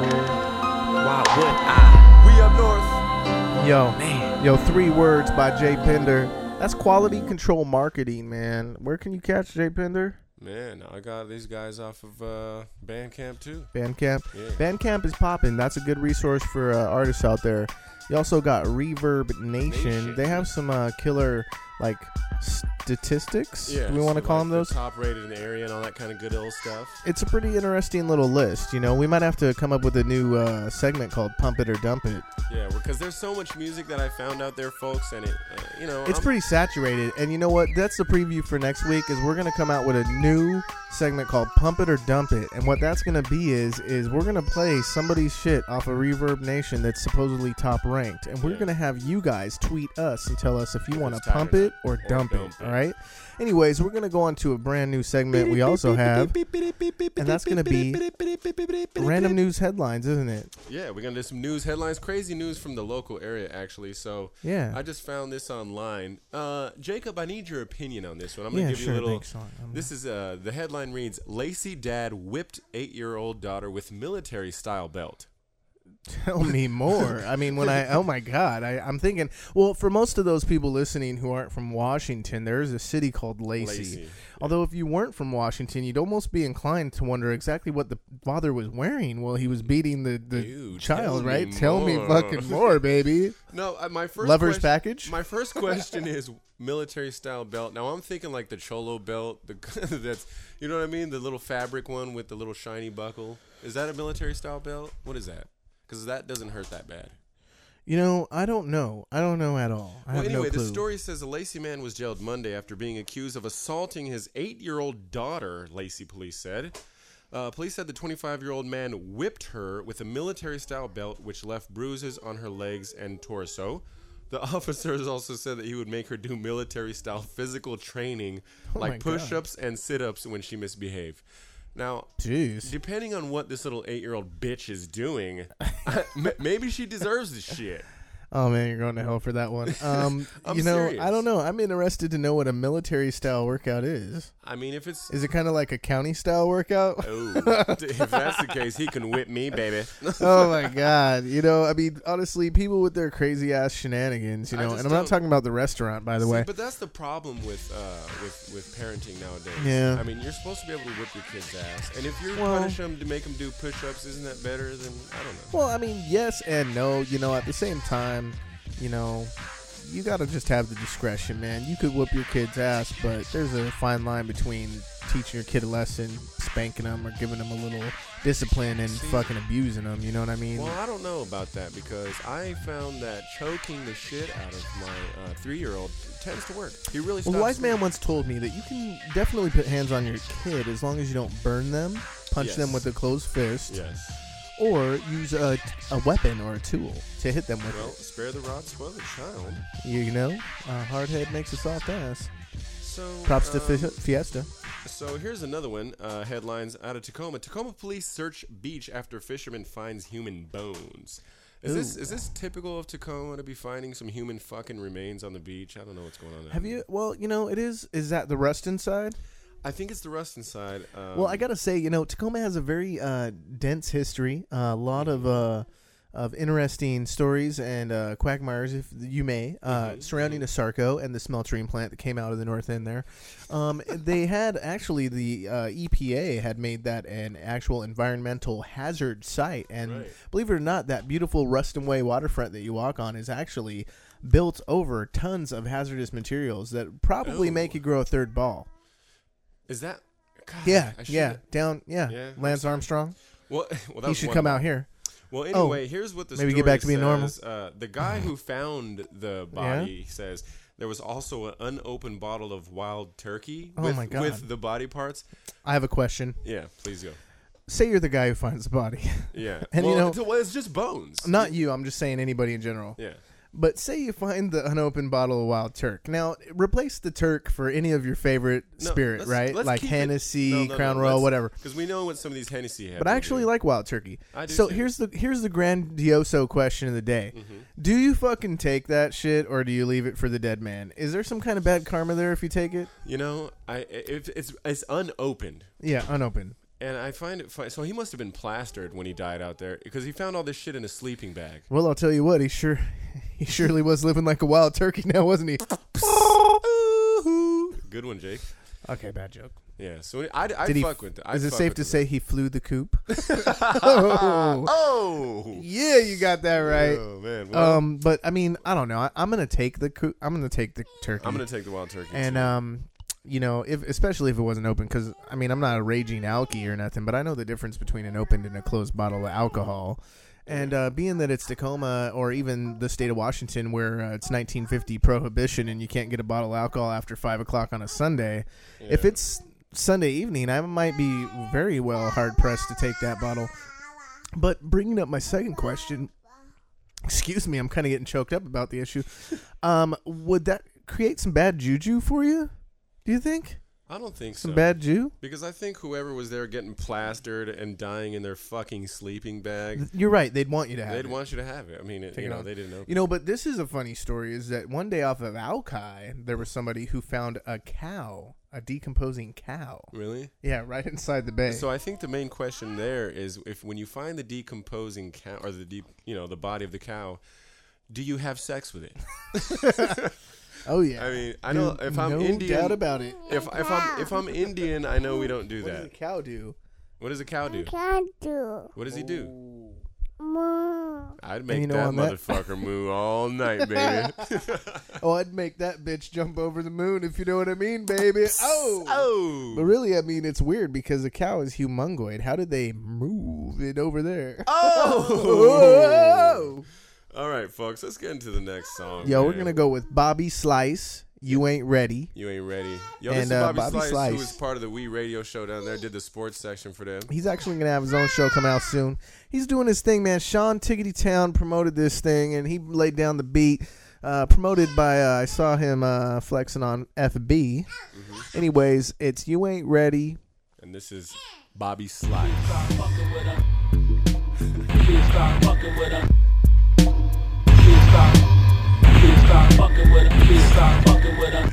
Why would I? We up north. yo. Man. Yo, three words by Jay Pender. That's quality control marketing, man. Where can you catch Jay Pender? Man, I got these guys off of uh, Bandcamp too. Bandcamp. Yeah. Bandcamp is popping. That's a good resource for uh, artists out there. You also got Reverb Nation. Nation. They have some uh, killer like statistics. Yeah, Do we want to call like, them the those? Top rated in the area and all that kind of good old stuff. It's a pretty interesting little list. You know, we might have to come up with a new uh, segment called "Pump It or Dump It." Yeah, because there's so much music that I found out there, folks, and it, uh, you know, It's I'm- pretty saturated, and you know what? That's the preview for next week. Is we're gonna come out with a new segment called "Pump It or Dump It," and what that's gonna be is is we're gonna play somebody's shit off of Reverb Nation that's supposedly top ranked, and we're Yeah. gonna have you guys tweet us and tell us if you want to pump or it or, or dump, dump it. it. All right. Anyways, we're gonna go on to a brand new segment we also have, and that's gonna be random news headlines, isn't it? Yeah, we're gonna do some news headlines, crazy news from the local area, actually. So Yeah. I just found this online. Uh, Jacob, I need your opinion on this one. I'm gonna Yeah, give sure, you a little. thanks, This is uh, the headline reads: Lacey dad whipped eight-year-old daughter with military-style belt. Tell me more. I mean, when I oh my god, I, I'm thinking. Well, for most of those people listening who aren't from Washington, there is a city called Lacey. Lacey, Although, if you weren't from Washington, you'd almost be inclined to wonder exactly what the father was wearing while he was beating the, the Ew, child. tell me right? Tell me fucking more, baby. No, uh, my first Lover's question- package? My first question is military style belt. Now I'm thinking like the cholo belt. The that's you know what I mean. The little fabric one with the little shiny buckle. Is that a military style belt? What is that? Because that doesn't hurt that bad. You know, I don't know. I don't know at all. I Well, anyway, no the story says a Lacey man was jailed Monday after being accused of assaulting his eight-year-old daughter. Lacey police said. Uh, police said the 25-year-old man whipped her with a military-style belt, which left bruises on her legs and torso. The officers also said that he would make her do military-style physical training, Oh like push-ups and sit-ups when she misbehaved. Now, Jeez. depending on what this little eight-year-old bitch is doing, maybe she deserves this shit. Oh man, you're going to hell for that one. Um, you know, serious. I don't know. I'm interested to know what a military style workout is. I mean, if it's Is it kind of like a county style workout? Oh, if that's the case, he can whip me, baby. oh my god! You know, I mean, honestly, people with their crazy ass shenanigans. You know, and I'm not don't- talking about the restaurant, by the See, way. but that's the problem with uh, with with parenting nowadays. Yeah. I mean, you're supposed to be able to whip your kid's ass, and if you're Well- punish them to make them do push-ups, isn't that better than I don't know? Well, I mean, yes and no. You know, at the same time, you know, you got to just have the discretion, man. You could whoop your kid's ass, but there's a fine line between teaching your kid a lesson, spanking them, or giving them a little discipline and fucking abusing them. You know what I mean? Well, I don't know about that because I found that choking the shit out of my uh, three-year-old tends to work. He really. Well, the wise man once told me that you can definitely put hands on your kid as long as you don't burn them, punch them with a closed fist, Yes. Or use a, a weapon or a tool to hit them with Well, it. spare the rod, spoil the child. You know, a hard head makes a soft ass. So Props to um, Fi- Fiesta. So here's another one. Uh, headlines out of Tacoma. Tacoma police search beach after fisherman finds human bones. Is this is this typical of Tacoma to be finding some human fucking remains on the beach? I don't know what's going on there. Have you? Well, you know, it is. Is that the Ruston side? I think it's the Ruston side. Um, well, I gotta say, you know, Tacoma has a very uh, dense history. a lot of uh, of interesting stories and uh, quagmires, if you may, uh, Mm-hmm. surrounding the Sarco and the smeltering plant that came out of the north end there. Um, they had actually the uh, EPA had made that an actual environmental hazard site, and Right. believe it or not, that beautiful Ruston Way waterfront that you walk on is actually built over tons of hazardous materials that probably Oh. make you grow a third ball. Is that? God, Yeah, yeah, down, yeah. Yeah, Lance Armstrong. Well, well, that He should one come out here. Well, Oh, anyway, here's what the maybe story get back to being normal. Uh, the guy who found the body says there was also an unopened bottle of wild turkey Oh with, with the body parts. I have a question. Yeah, please go. Say you're the guy who finds the body. Yeah, And, you know- it's, well, it's just bones. Not you. I'm just saying anybody in general. Yeah. But say you find the unopened bottle of Wild Turk. Now replace the Turk for any of your favorite No, spirit, let's- right? let's like Hennessy, no, no, Crown Royal, whatever. Because we know what some of these Hennessy have. But I actually like Wild Turkey. I do so too. here's the here's the grandioso question of the day: Mm-hmm. Do you fucking take that shit, or do you leave it for the dead man? Is there some kind of bad karma there if you take it? You know, I if it's it's unopened, Yeah, unopened. and I find it fun. So he must have been plastered when he died out there because he found all this shit in a sleeping bag. Well, I'll tell you what. He sure he surely was living like a wild turkey now, wasn't he? Good one, Jake. okay, bad joke. Yeah. So I, I Did he? fuck with. I is it fuck safe with to the- say he flew the coop? oh, Oh. yeah, you got that right. Oh man. Well, Um, but I mean, I don't know. I, I'm gonna take the coop. I'm gonna take the turkey. I'm gonna take the wild turkey. and too. um, you know, if especially if it wasn't open, because I mean, I'm not a raging alky or nothing, but I know the difference between an opened and a closed bottle of alcohol. And uh, being that it's Tacoma or even the state of Washington, where uh, it's 1950 prohibition and you can't get a bottle of alcohol after five o'clock on a Sunday, if it's Sunday evening, I might be very well hard pressed to take that bottle. But bringing up my second question, excuse me, I'm kind of getting choked up about the issue. Um, would that create some bad juju for you? Do you think I don't think so. some so. bad Jew? Because I think whoever was there getting plastered and dying in their fucking sleeping bag, You're right. They'd want you to have they'd it. want you to have it. I mean, it, Take you it know, on. they didn't know. You know, but this is a funny story. Is that one day off of Alki, there was somebody who found a cow a decomposing cow. Really? Yeah, right inside the bay. So I think the main question there is if when you find the decomposing cow or the deep, you know, the body of the cow, do you have sex with it? oh yeah. I mean, I know if I'm no Indian, doubt about it. if if I'm if I'm Indian, I know we don't do that. What does a that. cow do? What does a cow do? Can't do. What does he do? Moo. I'd make you know, that on that- motherfucker moo all night, baby. Oh, I'd make that bitch jump over the moon if you know what I mean, baby. Oh. oh. But really, I mean, it's weird because a cow is humongoid. How did they move it over there? Oh. All right, folks. Let's get into the next song. Yo, we're gonna go with Bobby Slice. You ain't ready. You ain't ready. Yo, And, this is uh, Bobby, Bobby Slice, Slice. who was part of the We Radio show down there. Did the sports section for them. He's actually gonna have his own show coming out soon. He's doing his thing, man. Sean Tiggity Town promoted this thing, and he laid down the beat. Uh, promoted by uh, I saw him uh, flexing on FB. Mm-hmm. Anyways, it's you ain't ready. And this is Bobby Slice. stop fucking with him. Please stop fucking with him.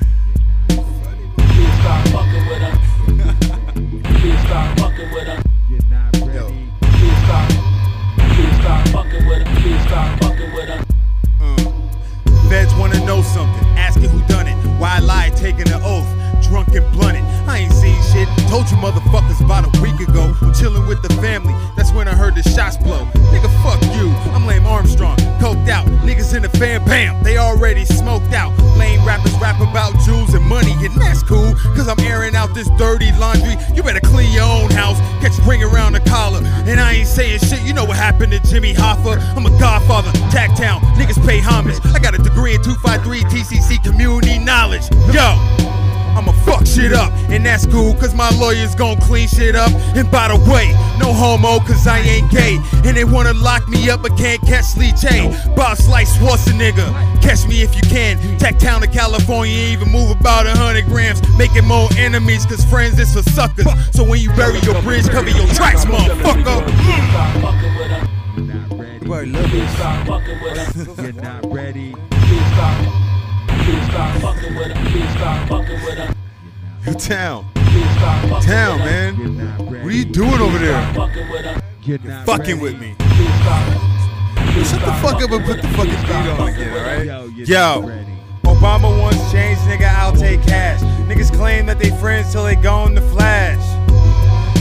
Please stop fucking with him. Please stop fucking with him. You're stop. Please stop fucking with him. Stop. Feds wanna know something, asking who done it. Why I lied, taking an oath, drunk and blunted. I ain't seen shit. Told you motherfuckers about a week ago. I'm chilling with the family. That's when I heard the shots blow. Nigga, fuck you. I'm Lame Armstrong, coked out. Niggas in the fan, bam, they already smoked out. Lame rappers rap about jewels and money, and that's cool. Cause I'm airing out this dirty laundry. You better clean your own house. Catch ring around the collar. And I ain't saying shit. You know what happened to Jimmy Hoffa? I'm a godfather. Tacktown, niggas pay homage. I got a degree in 253 TCC community knowledge. Yo! I'ma fuck shit up, and that's cool, cause my lawyer's gon' clean shit up. And by the way, no homo, cause I ain't gay. And they wanna lock me up, but can't catch Lee J. Bob Slice, what's a nigga? Catch me if you can. Tech town to California, even move about a hundred grams. Making more enemies, cause friends is for suckers. So when you bury your bridge, cover your tracks, motherfucker. You're not ready. Town. Town, man. What are you doing over there? You're Fucking with me. Shut the fuck up and put the fucking beat on again, alright? Yo. Obama wants change, nigga, I'll take cash. Niggas claim that they friends till they go in the flash.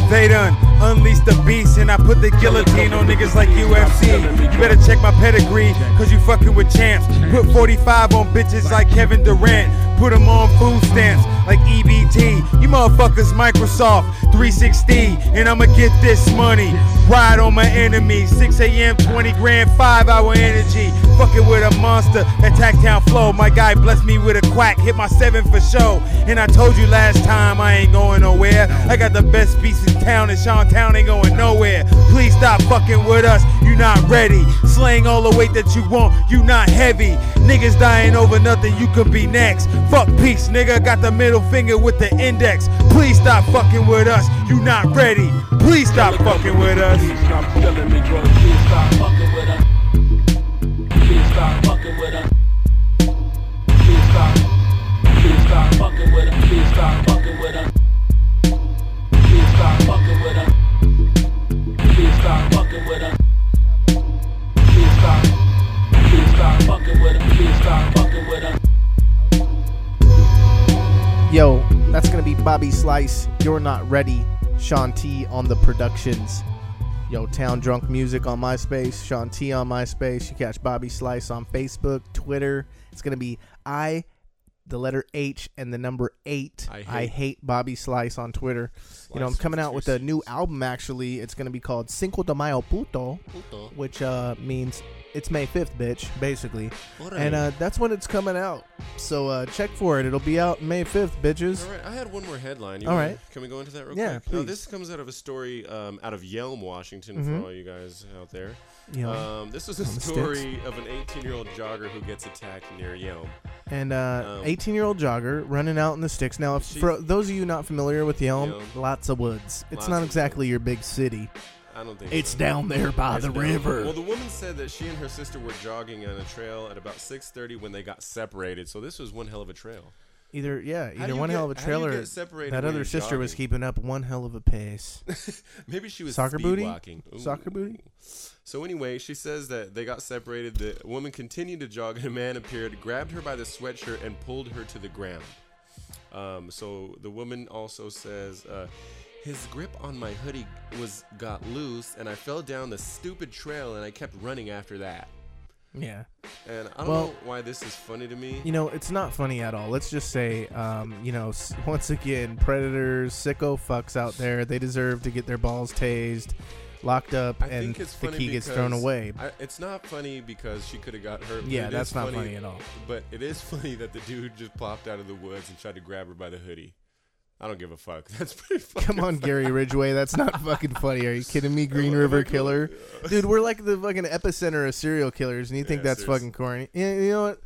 They done unleashed the beast and I put the guillotine on niggas like UFC. You better check my pedigree, cause you fucking with champs. Put 45 on bitches like Kevin Durant. Put them on food stamps like EBT. You motherfuckers Microsoft 360. And I'ma get this money. Ride on my enemies. 6 a.m., 20 grand, 5 hour energy. Fucking with a monster. Attack town flow. My guy blessed me with a quack. Hit my 7 for show. And I told you last time I ain't going nowhere. I got the best beats in town and Sean Town ain't going nowhere. Please stop fucking with us. You not ready. Slaying all the weight that you want. You not heavy. Niggas dying over nothing. You could be next. Fuck peace, nigga. Got the middle finger with the index. Please stop fucking with us. You not ready. Please stop fucking with us. Yo, that's gonna be Bobby Slice. You're not ready. Sean T on the productions. Yo, Town Drunk Music on MySpace. Sean T on MySpace. You catch Bobby Slice on Facebook, Twitter. It's gonna be I, the letter H, and the number eight. I I hate- hate Bobby Slice on Twitter. you know, I'm coming out with a new album. Actually, it's gonna be called Cinco de Mayo Puto, which uh, means it's May 5th, bitch, basically. And uh, that's when it's coming out. So uh, check for it. It'll be out May 5th, bitches. All right, I had one more headline. You All. Can we go into that real Yeah, quick? Now, please. this comes out of a story um, out of Yelm, Washington, Mhm. for all you guys out there. Yelm. Um, this is a On the story of an 18 year old jogger who gets attacked near Yelm. And uh, Um, 18 year old jogger running out in the sticks. Now, if, She- for those of you not familiar with Yelm, Yelm. lots of woods. It's Lots not of exactly your big city. I don't think It's so. down there by It's the down- river. Well, the woman said that she and her sister were jogging on a trail at about 6:30 when they got separated. So this was one hell of a trail. Either yeah, do either you one get- hell of a how do you trailer. get separated That when other you're sister was jogging? keeping up one hell of a pace. Maybe she was Soccer speed booty? walking. Soccer booty? So anyway, she says that they got separated. The woman continued to jog, and a man appeared, grabbed her by the sweatshirt, and pulled her to the ground. Um, so the woman also says, uh, his grip on my hoodie was got loose, and I fell down the stupid trail, and I kept running after that. Yeah. And I don't Well- know why this is funny to me. You know, it's not funny at all. Let's just say, um, you know, once again, predators, sicko fucks out there, they deserve to get their balls tased, locked up, I and the key gets thrown away. I, it's not funny because she could have got hurt. Yeah, that's not funny at all. But it is funny that the dude just plopped out of the woods and tried to grab her by the hoodie. I don't give a fuck. That's pretty fucking Come on. Gary Ridgway. That's not fucking funny. Are you kidding me? Green River Killer. Dude, we're like the fucking epicenter of serial killers, and you think Yeah, that's seriously. fucking corny. You know what?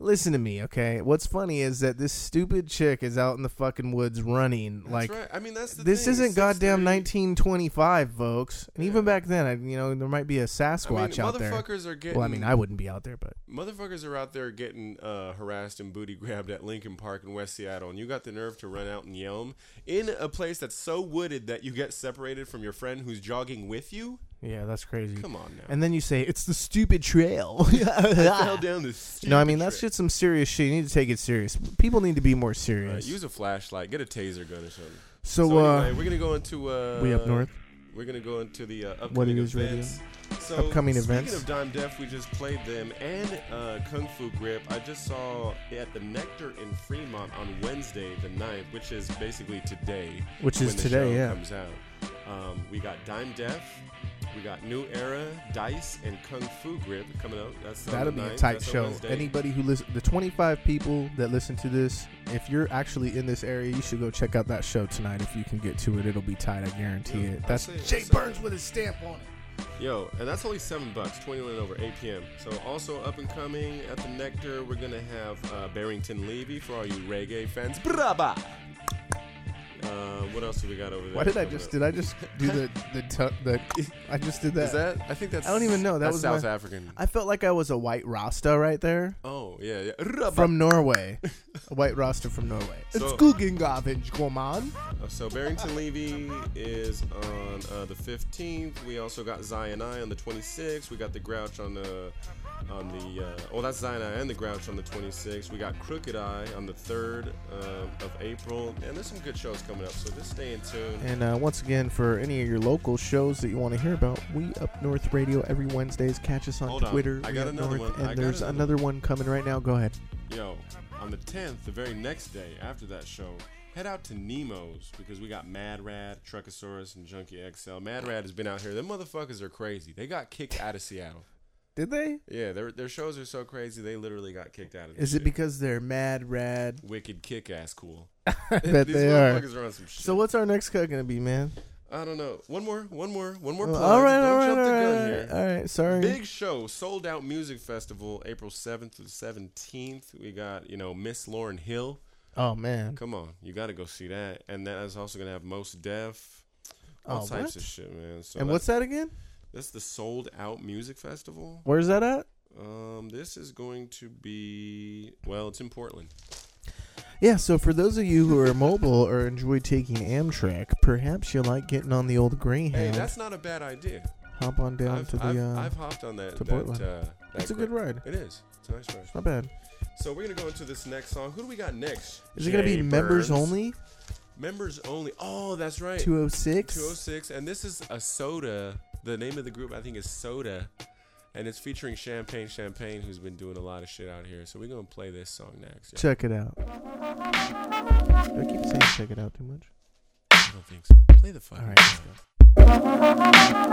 Listen to me, okay? What's funny is that this stupid chick is out in the fucking woods running. like, right. I mean, that's the this thing. isn't goddamn 1925, folks. And even back then, I, you know, there might be a Sasquatch out there. motherfuckers are getting. well, I mean, I wouldn't be out there, but Motherfuckers are out there getting uh, harassed and booty grabbed at Lincoln Park in West Seattle, and you got the nerve to run out and yell in a place that's so wooded that you get separated from your friend who's jogging with you. Yeah, that's crazy. Come on now. And then you say it's the stupid trail. Fell down this. no, I mean that's just some serious shit. You need to take it serious. People need to be more Right, serious. use a flashlight. Get a taser gun or something. So, uh, anyway, we're gonna go into uh, we up north? We're gonna go into the uh, upcoming What it is radio? events. So Upcoming speaking events? of Dime Def, we just played them and uh, Kung Fu Grip. I just saw at the Nectar in Fremont on Wednesday the 9th, which is basically today. Which is when the today, show yeah. Comes out. Um, we got Dime Def. We got New Era, Dice, and Kung Fu Grip coming out. That's That'll be a 9th. tight That's show. Anybody who listen, the 25 people that listen to this, if you're actually in this area, you should go check out that show tonight. If you can get to it, it'll be tight. I guarantee it. That's Jay Burns with his stamp on it. Yo, and that's only seven bucks, 21 and over, 8 p.m. So also up and coming at the Nectar, we're gonna have uh, Barrington Levy for all you reggae fans. Braba. Uh, what else do we got over there? Why did I just did I just do the the tu- the I just did that. Is that? I think that's. I don't even know. That that's was South my- African. I felt like I was a white Rasta right there. Oh yeah, yeah. Braba. From Norway, a white Rasta from Norway. So- it's Guggengaven, come on. Uh, so Barrington Levy is on uh, the 15th. We also got Zion I on the 26th. We got the Grouch on the on the uh, oh that's Zion and the Grouch on the 26th. We got Crooked I on the 3rd uh, of April, and there's some good shows coming up. So just stay in tune. And uh, once again, for any of your local shows that you want to hear about, we up North Radio every Wednesdays. Catch us on Hold on. Twitter. I got another North, one. And there's another another one coming right now. Go ahead. Yo, on the 10th, the very next day after that show, head out to Neumos because we got Mad Rad, Truckosaurus, and Junkie XL. Mad Rad has been out here. Them motherfuckers are crazy. They got kicked out of Seattle. Did they? Yeah, their their shows are so crazy. They literally got kicked out of. Is it shit. because they're mad rad? wicked kick ass cool? I bet These they are. are on some shit. So what's our next cut gonna be, man? I don't know. One more, one more, one more. Plug. all right, Don't all right, jump the all gun right. here. All right, sorry. Big show, Soul'd Out music festival, April seventh to the seventeenth. We got you know Miss Lauryn Hill. Oh man. Come on, you got to go see that. And that is also gonna have Mos Def, all Oh, types what? of shit, man. So and what's that again? That's the Soul'd Out music festival. Where's that at? Um, this is going to be well, it's in Portland. Yeah, so for those of you who are mobile or enjoy taking Amtrak, perhaps you like getting on the old Greyhound. Hey, that's not a bad idea. Hop on down I've, to the. I've, uh, I've hopped on that. to that, Portland. Uh, that It's a good ride. It is. It's a nice ride. Not bad. So we're gonna go into this next song. Who do we got next? Is it gonna be Jay members only? Members only. Oh, that's right. 206? 206. And this is a soda. The name of the group I think is Soda. And it's featuring Champagne Champagne, who's been doing a lot of shit out here. So we're gonna play this song next. yeah. Check it out. Do I keep saying check it out too much? I don't think so. Play the fucking All right, let's go.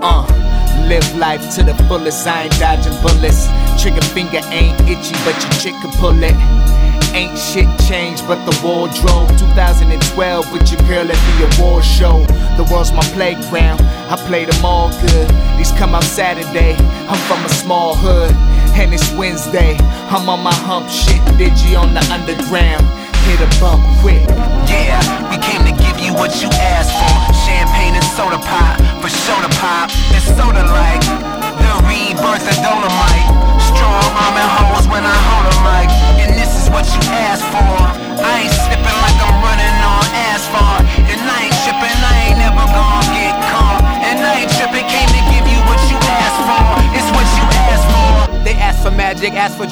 Uh, live life to the fullest, I ain't dodging bullets. Trigger finger ain't itchy, but your chick can pull it. Ain't shit changed but the wardrobe. 2012 with your girl at the award show. The world's my playground, I play them all good. These come out Saturday, I'm from a small hood. And it's Wednesday, I'm on my hump shit. Digi on the underground, hit a bump quick. Yeah, we came to give you what you asked for. Champagne and soda pop, for soda pop. It's soda like the rebirth of Dolomite.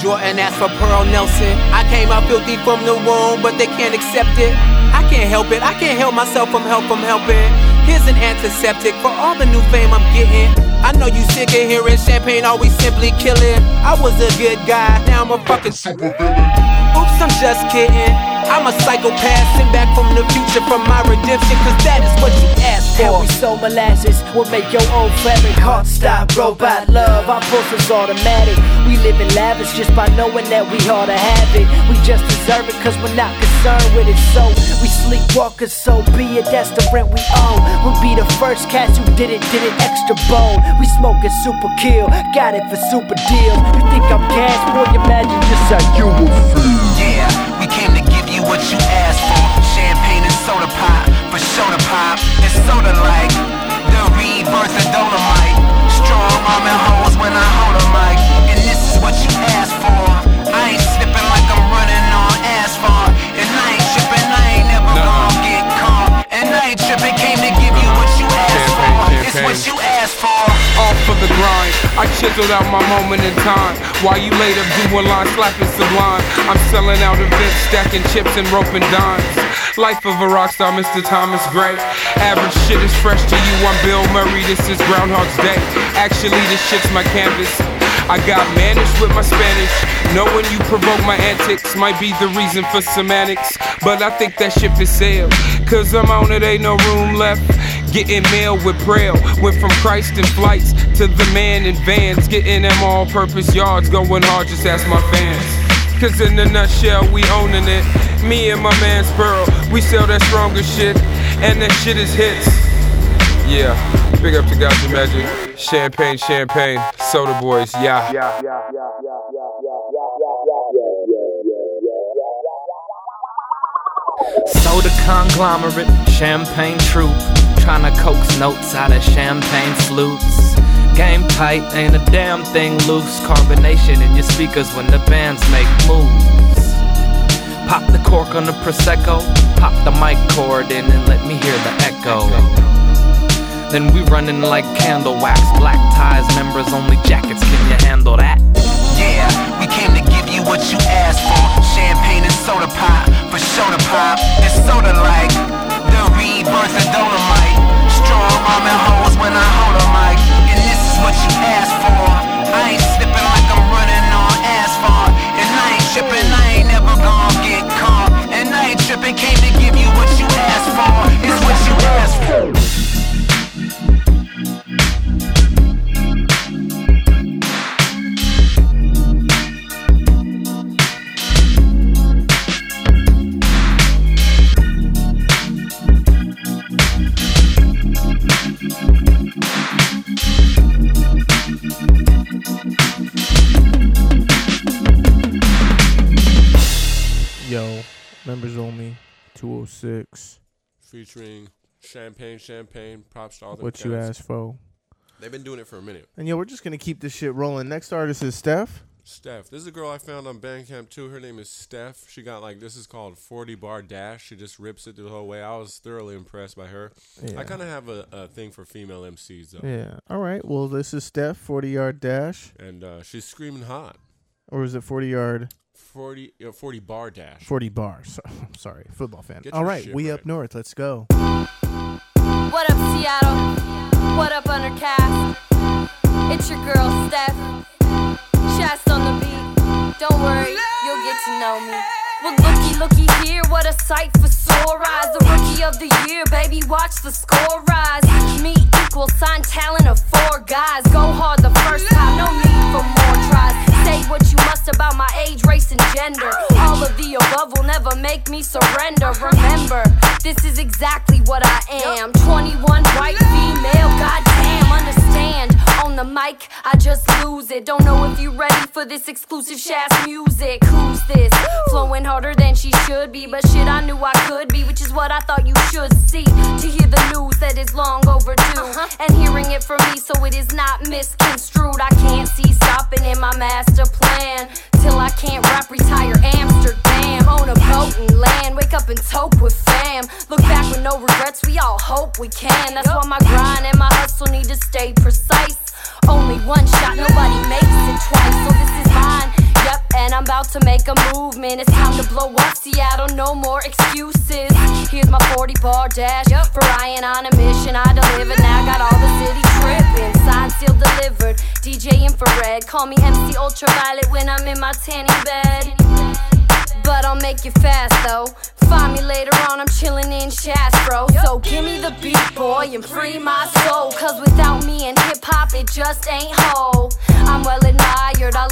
Jordan, ask for Pearl Nelson. I came out filthy from the womb, but they can't accept it. I can't help it, I can't help myself from help from helping. Here's an antiseptic for all the new fame I'm getting. I know you sick of hearing champagne always simply killing. I was a good guy, now I'm a fucking super villain. Oops, I'm just kidding. I'm a psychopath sent back from the future from my redemption, cause that is what you asked And for. we sold molasses will make your old fabric heart stop. Robot love, our pulse is automatic. We live in lavish just by knowing that we ought to have it. We just deserve it cause we're not concerned with it. So we sleepwalkers, so be it. That's the rent we owe. We'll be the first cats who did it, did it extra bold. We smoking super kill, got it for super deals. You think I'm cash, Boy, imagine just how you will feel. What you asked for. Champagne and soda pop, for soda pop. It's soda like the rebirth of Dolomite. Strong arm and hoes when I hold a mic. And this is what you asked for. I ain't slipping like I'm running on asphalt. And I ain't tripping, I ain't never gonna get caught. And I ain't tripping, came to give you what you asked for. It's what you asked for. Off for the grind, I chiseled out my moment in time. While you laid up a line, slapping sublime. I'm selling out events, stacking chips and roping dimes. Life of a rock star, Mr. Thomas Gray. Average shit is fresh to you. I'm Bill Murray. This is Groundhog's Day. Actually, this shit's my canvas. I got managed with my Spanish. Knowing you provoke my antics might be the reason for semantics. But I think that ship is sailed. Cause I'm on it, ain't no room left. Getting mail with Braille. Went from Christ in flights to the man in vans. Getting them all purpose yards. Going hard, just ask my fans. Cause in a nutshell, we owning it. Me and my man Spurl, we sell that stronger shit. And that shit is hits. Yeah, big up to Gajamagic. Champagne, champagne, soda boys, yeah. Soda conglomerate, champagne troop. Tryna coax notes out of champagne flutes. Game tight, ain't a damn thing loose. Carbonation in your speakers when the bands make moves. Pop the cork on the Prosecco, pop the mic cord in and let me hear the echo. Then we running like candle wax, black ties, members only jackets. Can you handle that? Yeah, we came to give you what you asked for. Champagne and soda pop, for soda pop. It's soda like the rebirth of Dolomite. And hoes when I hold a mic. And this is what you asked for. I ain't slipping like I'm running on asphalt. And I ain't tripping, I ain't never gonna get caught. And I ain't tripping, came only, 206. Featuring Champagne, Champagne, props to all the What you asked for. They've been doing it for a minute. And yo, we're just gonna keep this shit rolling. Next artist is Steph. Steph. This is a girl I found on Bandcamp too. Her name is Steph. She got like this is called 40 bar dash. She just rips it through the whole way. I was thoroughly impressed by her. Yeah. I kind of have a, a thing for female MCs though. Yeah. All right. Well, this is Steph, 40 yard dash. And uh, she's screaming hot. Or is it 40 yard? 40 uh, 40 bar dash. 40 bars. I'm sorry, football fan. Get All your right, shit we right. up north. Let's go. What up, Seattle? What up, Undercast? It's your girl, Steph. Chest on the beat. Don't worry, you'll get to know me. Well, looky, looky here, what a sight for sore eyes. The rookie of the year, baby, watch the score rise. Me equals sign talent of four guys. Go hard the first time, no need for more tries. Say what you must about my age, race, and gender. All of the above will never make me surrender. Remember, this is exactly what I am. 21, white, female, goddamn, understand. On the mic, I just lose it. Don't know if you're ready for this exclusive Shaz music. Who's this? Flowing harder than she should be, but shit, I knew I could be, which is what I thought you should see. To hear the news that is long overdue, uh-huh. and hearing it from me, so it is not misconstrued. I can't see stopping in my master plan till I can't rap, retire Amsterdam. Own a boat and land, wake up and toke with fam. Look back with no regrets, we all hope we can. That's why my grind and my hustle need to stay precise. Only one shot, nobody makes it twice. So this is mine, about to make a movement. It's time to blow up Seattle, no more excuses. Here's my 40 bar dash. Yep. For Ryan on a mission, I delivered. Now got all the city tripping. Signed, sealed, delivered. DJ infrared. Call me MC Ultraviolet when I'm in my tanning bed. But I'll make it fast though. Find me later on, I'm chilling in Shastro. So give me the beat, boy, and free my soul. Cause without me and hip hop, it just ain't whole. I'm well admired, I'll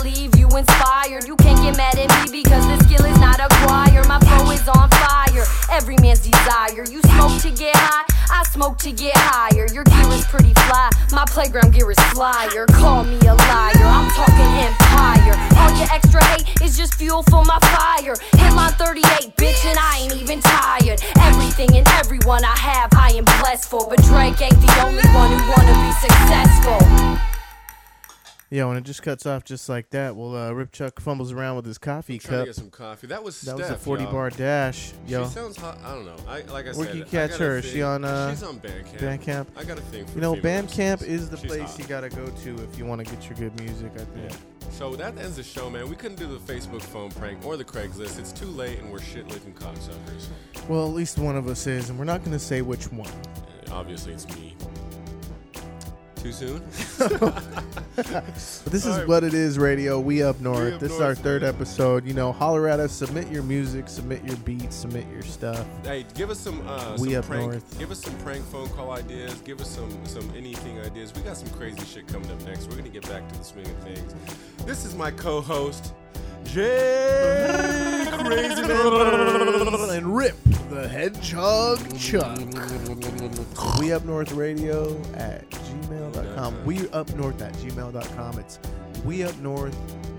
get high, I smoke to get higher. Your gear is pretty fly, my playground gear is flyer. Call me a liar, I'm talking empire. All your extra hate is just fuel for my fire. Hit line 38, bitch, and I ain't even tired. Everything and everyone I have, I am blessed for. But Drake ain't the only one who wanna be successful. Yeah, when it just cuts off just like that, well, uh, Rip Chuck fumbles around with his coffee Trying to cup. get some coffee. That was that was a 40 y'all. bar dash. Yo, She sounds hot. I don't know. I like I where said. can you catch her? Is she on uh, She's on Bandcamp. Bandcamp. I got a thing for You know, Bandcamp is the She's place hot. you gotta go to if you want to get your good music. I think. So that ends the show, man. We couldn't do the Facebook phone prank or the Craigslist. It's too late, and we're shit licking cocksuckers. Well, at least one of us is, and we're not gonna say which one. Obviously, it's me. Too soon? This is All right. what it is, radio. We up north. Up this is our North, third episode. You know, holler at us. Submit your music. Submit your beats. Submit your stuff. Hey, give us some uh, We some up prank, north. Give us some prank phone call ideas. Give us some some anything ideas. We got some crazy shit coming up next. We're gonna get back to the swing of things. This is my co-host, Jay Crazy and Rip the Hedgehog Chuck. We up north radio at gmail.com. We up north at gmail.com. It's we up north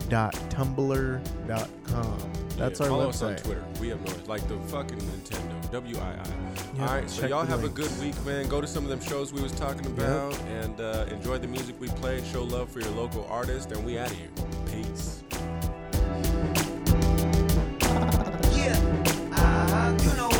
dot tumblr.com. That's our Follow us on. Twitter. We up north, like the fucking Nintendo. W I I. Yep, All right, so y'all have links. a good week, man. Go to some of them shows we was talking about, and uh, enjoy the music we played. Show love for your local artist, and we out of here. Peace. Yeah, I, you know.